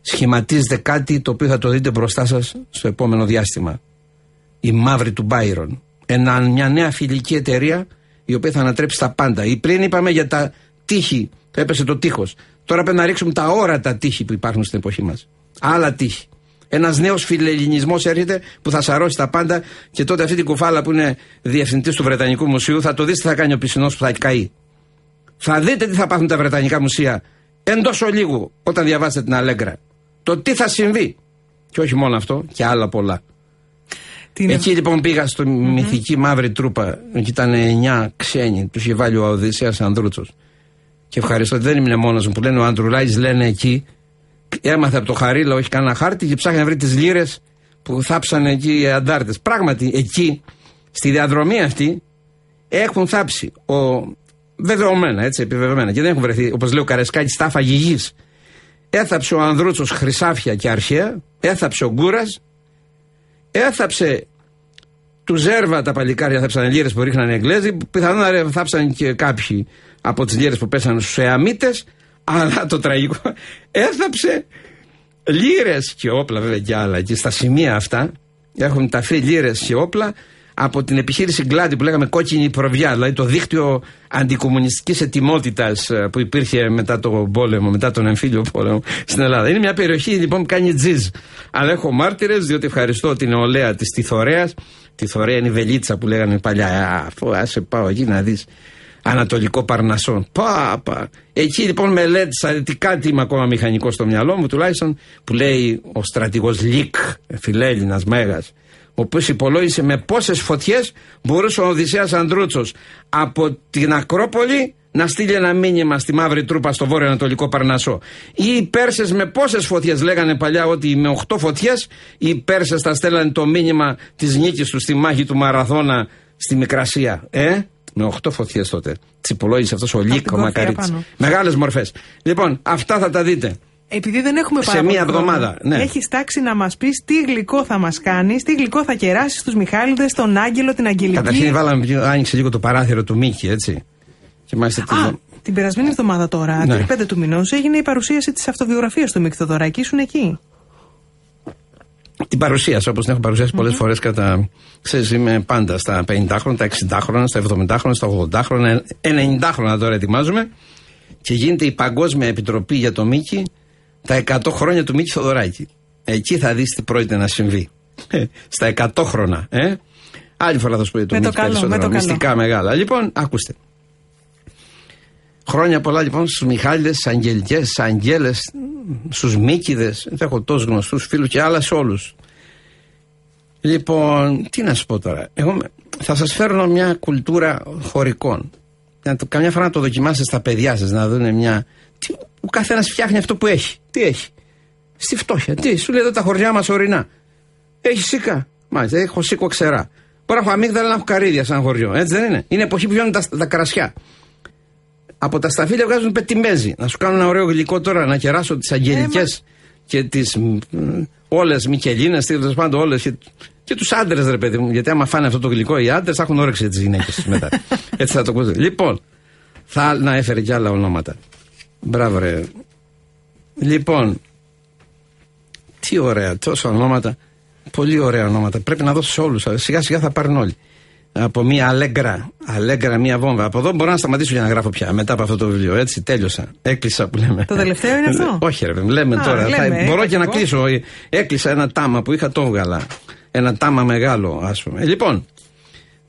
Σχηματίζεται κάτι το οποίο θα το δείτε μπροστά σας στο επόμενο διάστημα. Η μαύρη του Μπάιρον. Ένα, μια νέα φιλική εταιρεία η οποία θα ανατρέψει τα πάντα. Ή πριν είπαμε για τα τείχη, θα έπεσε το τείχος. Τώρα πρέπει να ρίξουμε τα όρατα τείχη που υπάρχουν στην εποχή μας. Άλλα τείχη. Ένας νέος φιλελληνισμός έρχεται που θα σαρώσει τα πάντα και τότε αυτή την κουφάλα που είναι διευθυντής του Βρετανικού Μουσείου θα το δεις τι θα κάνει ο πισινός που θα καεί. Θα δείτε τι θα πάθουν τα Βρετανικά μουσεία εντός ολίγου όταν διαβάσετε την Αλέγκρα. Το τι θα συμβεί. Και όχι μόνο αυτό, και άλλα πολλά. Εκεί λοιπόν πήγα στο μυθική μαύρη τρούπα. Εκεί ήταν 9 ξένοι. Τους είχε βάλει ο Οδυσσέας Ανδρούτσος. Και ευχαριστώ ότι δεν ήμουν μόνος μου που λένε ο Αντρουλάη, λένε εκεί έμαθε από το Χαρίλα, όχι κανένα χάρτη και ψάχνει να βρει τις λύρε που θάψανε εκεί οι αντάρτες. Πράγματι, εκεί, στη διαδρομή αυτή, έχουν θάψει. Ο... Βεβαιωμένα, έτσι, επιβεβαιωμένα. Και δεν έχουν βρεθεί, όπως λέει ο Καρεσκάκης, στάφα γη. Έθαψε ο Ανδρούτσος χρυσάφια και αρχαία. Έθαψε ο Γκούρας. Έθαψε του Ζέρβα τα παλικάρια θάψανε λύρε που ρίχνανε Εγγλέζοι. Πιθανόν θάψαν και κάποιοι από τις λύρε που πέσανε στους Εαμίτες. Αλλά το τραγικό έθαψε λίρε και όπλα, βέβαια και άλλα. Και στα σημεία αυτά έχουν ταφεί λίρε και όπλα από την επιχείρηση Γκλάντι που λέγαμε κόκκινη προβιά, δηλαδή το δίκτυο αντικομουνιστικής ετοιμότητας ε, που υπήρχε μετά τον πόλεμο, μετά τον εμφύλιο πόλεμο στην Ελλάδα. Είναι μια περιοχή λοιπόν που κάνει τζιζ. Αλλά έχω μάρτυρες, διότι ευχαριστώ την νεολαία της Τιθωρέας. Τιθωρέα είναι η βελίτσα που λέγανε παλιά. Αφού άσε πάω εκεί να δεις Ανατολικό Παρνασσό. Πα, πα. Εκεί λοιπόν μελέτησα τι κάτι είμαι ακόμα μηχανικό στο μυαλό μου τουλάχιστον που λέει ο στρατηγός Λίκ, φιλέλληνα μέγας, ο οποίος υπολόγισε με πόσες φωτιές μπορούσε ο Οδυσσέας Ανδρούτσος από την Ακρόπολη να στείλει ένα μήνυμα στη μαύρη τρούπα στο βόρειο Ανατολικό Παρνασσό. Ή οι Πέρσες με πόσες φωτιές λέγανε παλιά ότι με 8 φωτιές οι Πέρσες θα στέλνανε το μήνυμα της νίκης τους στη μάχη του Μαραθώνα στη Μικρασία. Ε, με 8 φωτιές τότε. Τι υπολόγισε αυτός ο Λίκο Μακαρίτη. Μεγάλες μορφές. Λοιπόν, αυτά θα τα δείτε. Επειδή δεν έχουμε πάρα Σε μία εβδομάδα. Ναι. Έχεις τάξει να μας πεις τι γλυκό θα μας κάνεις, τι γλυκό θα κεράσεις στου Μιχάλιδε, τον Άγγελο, την Αγγελική. Καταρχήν, βάλαμε, άνοιξε λίγο το παράθυρο του Μίκη, έτσι. Και μάλιστα Α, την περασμένη εβδομάδα τώρα, ναι. 5 του μηνός, έγινε η παρουσίαση της αυτοβιογραφίας του Μίκη Θοδωράκη. Ήσουν εκεί; Την παρουσίασα όπως την έχω παρουσιάσει mm-hmm. πολλέ φορές κατά. Ξέρεις, είμαι πάντα στα 50 χρόνια, στα 60 χρόνια, στα 70 χρόνια, στα 80 χρόνια, 90 χρόνια τώρα ετοιμάζουμε. Και γίνεται η Παγκόσμια Επιτροπή για το Μίκη τα 100 χρόνια του Μίκη Θοδωράκη. Εκεί θα δεις τι πρόκειται να συμβεί. Ε, στα 100 χρόνια. Ε. Άλλη φορά θα σου πω για το Μίκη περισσότερο. Μυστικά μεγάλα. Λοιπόν, ακούστε. Χρόνια πολλά λοιπόν στους Μιχάλιδε, στους Αγγελικές, στους Αγγέλες, στους Μίκηδες. Έχω τόσους γνωστούς φίλους και άλλα σε όλους. Λοιπόν, τι να σου πω τώρα. Εγώ θα σας φέρνω μια κουλτούρα χωρικών. Καμιά φορά να το δοκιμάσετε στα παιδιά σας, να δουν μια. Τι, ο καθένας φτιάχνει αυτό που έχει. Τι έχει; Στη φτώχεια. Τι, σου λέει εδώ τα χωριά μας ορεινά. Έχεις σίκα; Μάλιστα, έχω σίκο ξερά. Μπορεί να έχω αμύγδαλα να έχω καρύδια σαν χωριό. Έτσι δεν είναι; Είναι εποχή που βγαίνουν τα, τα κρασιά. Από τα σταφύλια βγάζουν πετιμέζι. Να σου κάνω ένα ωραίο γλυκό τώρα να κεράσω τις αγγελικές ε, και τις όλες Μικελίνες, τέλος πάντων όλες. Και, και τους άντρες, ρε παιδί μου. Γιατί άμα φάνε αυτό το γλυκό, οι άντρες θα έχουν όρεξη τις γυναίκες μετά. Έτσι θα το πω. Λοιπόν, θα να έφερε κι άλλα ονόματα. Μπράβο, ρε. Λοιπόν, τι ωραία, τόσα ονόματα. Πολύ ωραία ονόματα. Πρέπει να δώσω σε όλους. Σιγά σιγά θα πάρουν όλοι από μια αλέγκρα, αλέγκρα μια βόμβα. Από εδώ μπορώ να σταματήσω για να γράφω πια μετά από αυτό το βιβλίο. Έτσι, τέλειωσα. Έκλεισα που λέμε. Το τελευταίο είναι αυτό; Όχι, ρε, λέμε τώρα. Λέμε, θα, μπορώ και να κλείσω. Έκλεισα ένα τάμα που είχα το έβγαλα. Ένα τάμα μεγάλο, ας πούμε. Λοιπόν,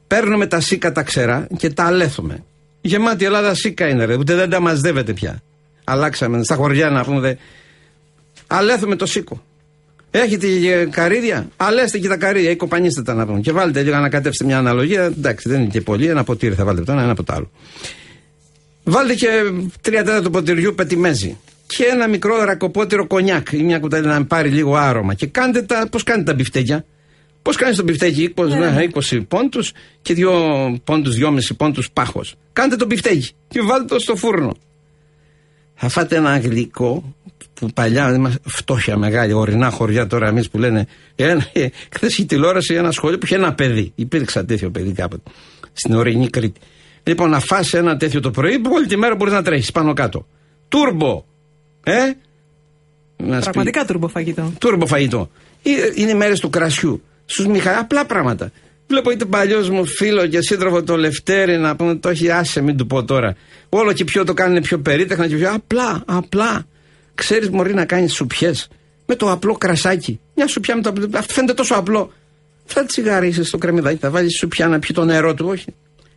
παίρνουμε τα σίκα τα ξερά και τα αλέθουμε. Γεμάτη Ελλάδα σίκα είναι, ρε. Ούτε δεν τα μαζδεύεται πια. Αλλάξαμε στα χωριά να πούμε. Αλέθουμε το σίκο. Έχετε καρύδια, αλέστε και τα καρύδια ή κοπανίστες τα να πούμε. Και βάλτε λίγο να κατεύσετε μια αναλογία. Εντάξει, δεν είναι και πολύ. Ένα ποτήρι θα βάλετε από το ένα, ένα από το άλλο. Βάλτε και τρία τέταρτα του ποτηριού πετιμέζι. Και ένα μικρό ρακοπότηρο κονιάκ ή μια κουταλιά να πάρει λίγο άρωμα. Και κάντε τα, πώς κάνετε τα μπιφτέκια; Πώς κάνεις το μπιφτέκι, 20, ναι. 20 πόντους και 2 πόντους, 2,5 πόντους πάχος. Κάντε το μπιφτέκι και βάλτε το στο φούρνο. Θα φάτε ένα γλυκό που παλιά φτώχεια μεγάλη, ορεινά χωριά τώρα εμείς που λένε. Χθες η τηλεόραση ένα σχολείο που είχε ένα παιδί. Υπήρξε τέτοιο παιδί κάποτε. Στην ορεινή Κρήτη. Λοιπόν, να φάσει ένα τέτοιο το πρωί που όλη τη μέρα μπορείς να τρέχεις πάνω κάτω. Τούρμπο! Ε! Πραγματικά τούρμπο φαγητό. Τούρμπο φαγητό. Ε, είναι μέρες του κρασιού. Στους μηχα... απλά πράγματα. Βλέπω είτε παλιός μου φίλο και σύντροφο το Λευτέρη να πούμε το έχει άσε, μην του πω τώρα. Όλο και πιο το κάνουν πιο περίτεχνα και πιο απλά, απλά. Ξέρεις, μπορεί να κάνεις σουπιές με το απλό κρασάκι. Μια σουπιά με το απλό. Αυτό φαίνεται τόσο απλό. Θα τσιγαρίσει στο κρεμμυδάκι, θα βάλεις σουπιά να πιει το νερό του, όχι.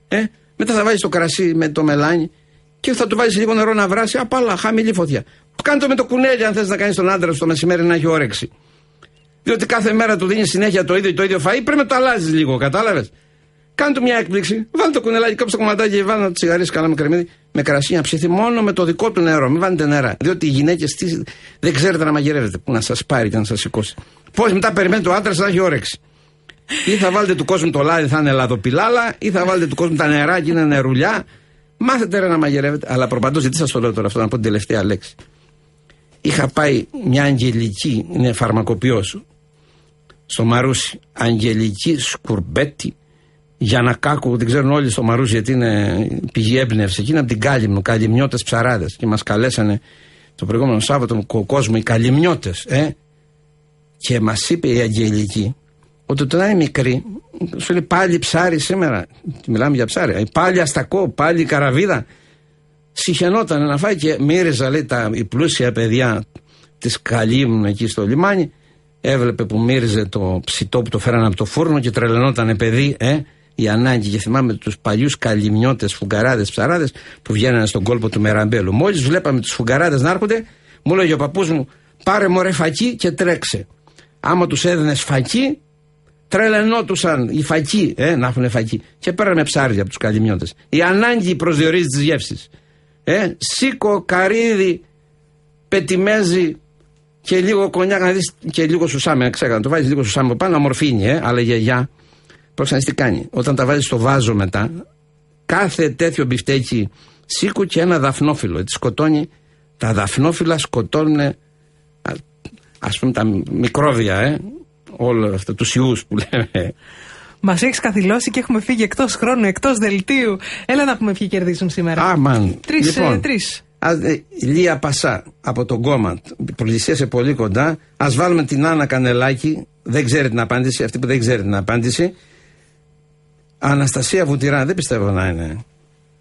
Ε, μετά θα βάλεις το κρασί με το μελάνι και θα του βάλεις λίγο νερό να βράσει. Απάλα, χαμηλή φωτιά. Κάνε το με το κουνέλι, αν θες να κάνεις τον άντρα σου το μεσημέρι να έχει όρεξη. Διότι κάθε μέρα του δίνεις συνέχεια το ίδιο το ίδιο φαΐ, πρέπει να το αλλάζεις λίγο, κατάλαβες; Κάνε του μια έκπληξη. Βάλτε το κουνελάκι, κόψε το κομματάκι, βάλτε το τσιγαρί καλά με κρεμμύδι, με κρασί να ψηθεί μόνο με το δικό του νερό. Μην βάλετε νερά. Διότι οι γυναίκες δεν ξέρετε να μαγειρεύετε. Που να σας πάρει και να σας σηκώσει. Πώς μετά περιμένετε ο άντρα να έχει όρεξη. Ή θα βάλετε του κόσμου το λάδι, θα είναι λαδοπιλάλα, ή θα βάλετε του κόσμου τα νερά και είναι νερουλιά. Μάθετε ρε να μαγειρεύετε. Αλλά προπαντός, γιατί σας το λέω τώρα αυτό, να πω την τελευταία λέξη. Είχα πάει μια αγγελική, είναι φαρμακοποιός στο Μαρούσι, Αγγελική Σκουρμπέτη, για να κάκου, δεν ξέρουν όλοι στο Μαρούσι γιατί είναι πηγή έμπνευση. Εκεί είναι από την Κάλυμνο, Καλυμνιώτε ψαράδες. Και μας καλέσανε το προηγούμενο Σάββατο κόσμο οι Καλυμνιώτε. Ε; Και μας είπε η Αγγελική ότι όταν είναι μικρή, σου λέει πάλι ψάρι σήμερα. Μιλάμε για ψάρι. Πάλι αστακό, πάλι καραβίδα. Συχαινόταν να φάει και μύριζα λέει τα η πλούσια παιδιά της Καλύμνου εκεί στο λιμάνι έβλεπε που μύριζε το ψητό που το φέρανε από το φούρνο και τρελαινόταν παιδί, ε, η ανάγκη. Και θυμάμαι τους παλιούς καλυμνιώτε, φουγκαράδε, ψαράδες που βγαίνανε στον κόλπο του Μεραμπέλου. Μόλις βλέπαμε τους φουγκαράδε να έρχονται, μου έλεγε ο παππούς μου, πάρε μωρέ φακή και τρέξε. Άμα τους έδινε φακή, τρελαινότουσαν οι φακοί, ε, να έχουν φακή. Και πέρανε ψάρια από τους καλυμνιώτε. Η ανάγκη προσδιορίζει τις γεύσεις. Ε, σίκο, καρύδι, πετιμέζι, και λίγο κονιάκ να δεις και λίγο σουσάμι. Ξέχανα, το βάζεις λίγο σουσάμι από πάνω, αμορφήνει, ε, αλλά γιαγιά. Πρόσεχε τι κάνει. Όταν τα βάζεις στο βάζο μετά, κάθε τέτοιο μπιφτέκι σήκω και ένα δαφνόφυλλο. Έτσι σκοτώνει. Τα δαφνόφυλλα σκοτώνουν α πούμε τα μικρόβια, ε, όλα αυτά, τους ιούς που λέμε. Μας έχεις καθυλώσει και έχουμε φύγει εκτός χρόνου, εκτός δελτίου. Έλα να πούμε ποιοι κερδίζουν σήμερα. Άμαν. Τρεις. Λοιπόν, ε, τρεις. ε, Λία Πασά από τον κόμμα. Πλησίασε πολύ κοντά. Α βάλουμε την Άννα Κανελάκη. Δεν ξέρει την απάντηση. Αυτή που δεν ξέρει την απάντηση. Αναστασία Βουτυρά. Δεν πιστεύω να είναι.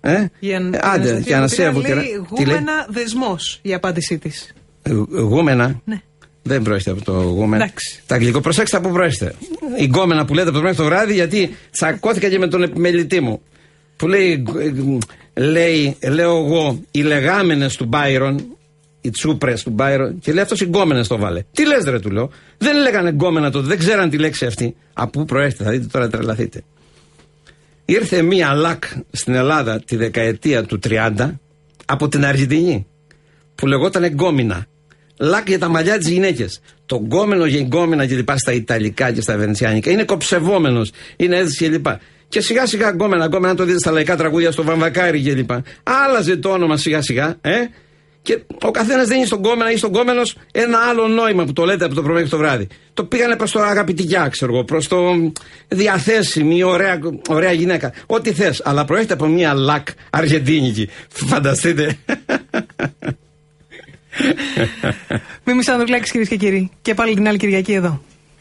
Ε; Η Αν- Ε, Άντε, Αναστασία και Αναστασία Βουτυρά Βουτυρά. λέει Τι λέει; Γούμενα δεσμός η απάντησή της. Ε, Γούμενα. Ναι. Δεν πρόκειται από το γούμενα. Εντάξει. Τα αγγλικό, προσέξτε από πού προέρχεται. Η γκόμενα που λέτε από το μέχρι το βράδυ, γιατί τσακώθηκα και με τον επιμελητή μου. Που λέει, ε, λέει λέω εγώ, οι λεγάμενες του Μπάιρον, οι τσούπρες του Μπάιρον, και λέει αυτός οι γκόμενες το βάλε. Τι λες, ρε, του λέω. Δεν λέγανε γκόμενα τότε, δεν ξέραν τη λέξη αυτή. Από πού προέρχεται, θα δείτε τώρα τρελαθείτε. Ήρθε μία λακ στην Ελλάδα τη δεκαετία του 30 από την Αργεντινή που λεγόταν γκόμινα. Λακ για τα μαλλιά της γυναίκες. Το γκόμενο για γκόμενα και λοιπά στα Ιταλικά και στα Βενετσιάνικα είναι κομψευόμενος, είναι έτσι και λοιπά. Και σιγά σιγά γκόμενα, γκόμενα το δείτε στα λαϊκά τραγούδια, στο Βαμβακάρη και λοιπά. Άλλαζε το όνομα σιγά σιγά, ε. Και ο καθένας δίνει στον γκόμενα ή στον γκόμενο ένα άλλο νόημα που το λέτε από το πρωί μέχρι το βράδυ. Το πήγανε προς το αγαπητικιά, ξέρω εγώ, προς το διαθέσιμη, ωραία, ωραία γυναίκα. Ό,τι θες. Αλλά προέρχεται από μια λακ αργεντίνικη. Φανταστείτε. Μίμη Ανδρουλάκης κυρίες και κύριοι. Και πάλι την άλλη Κυριακή εδώ.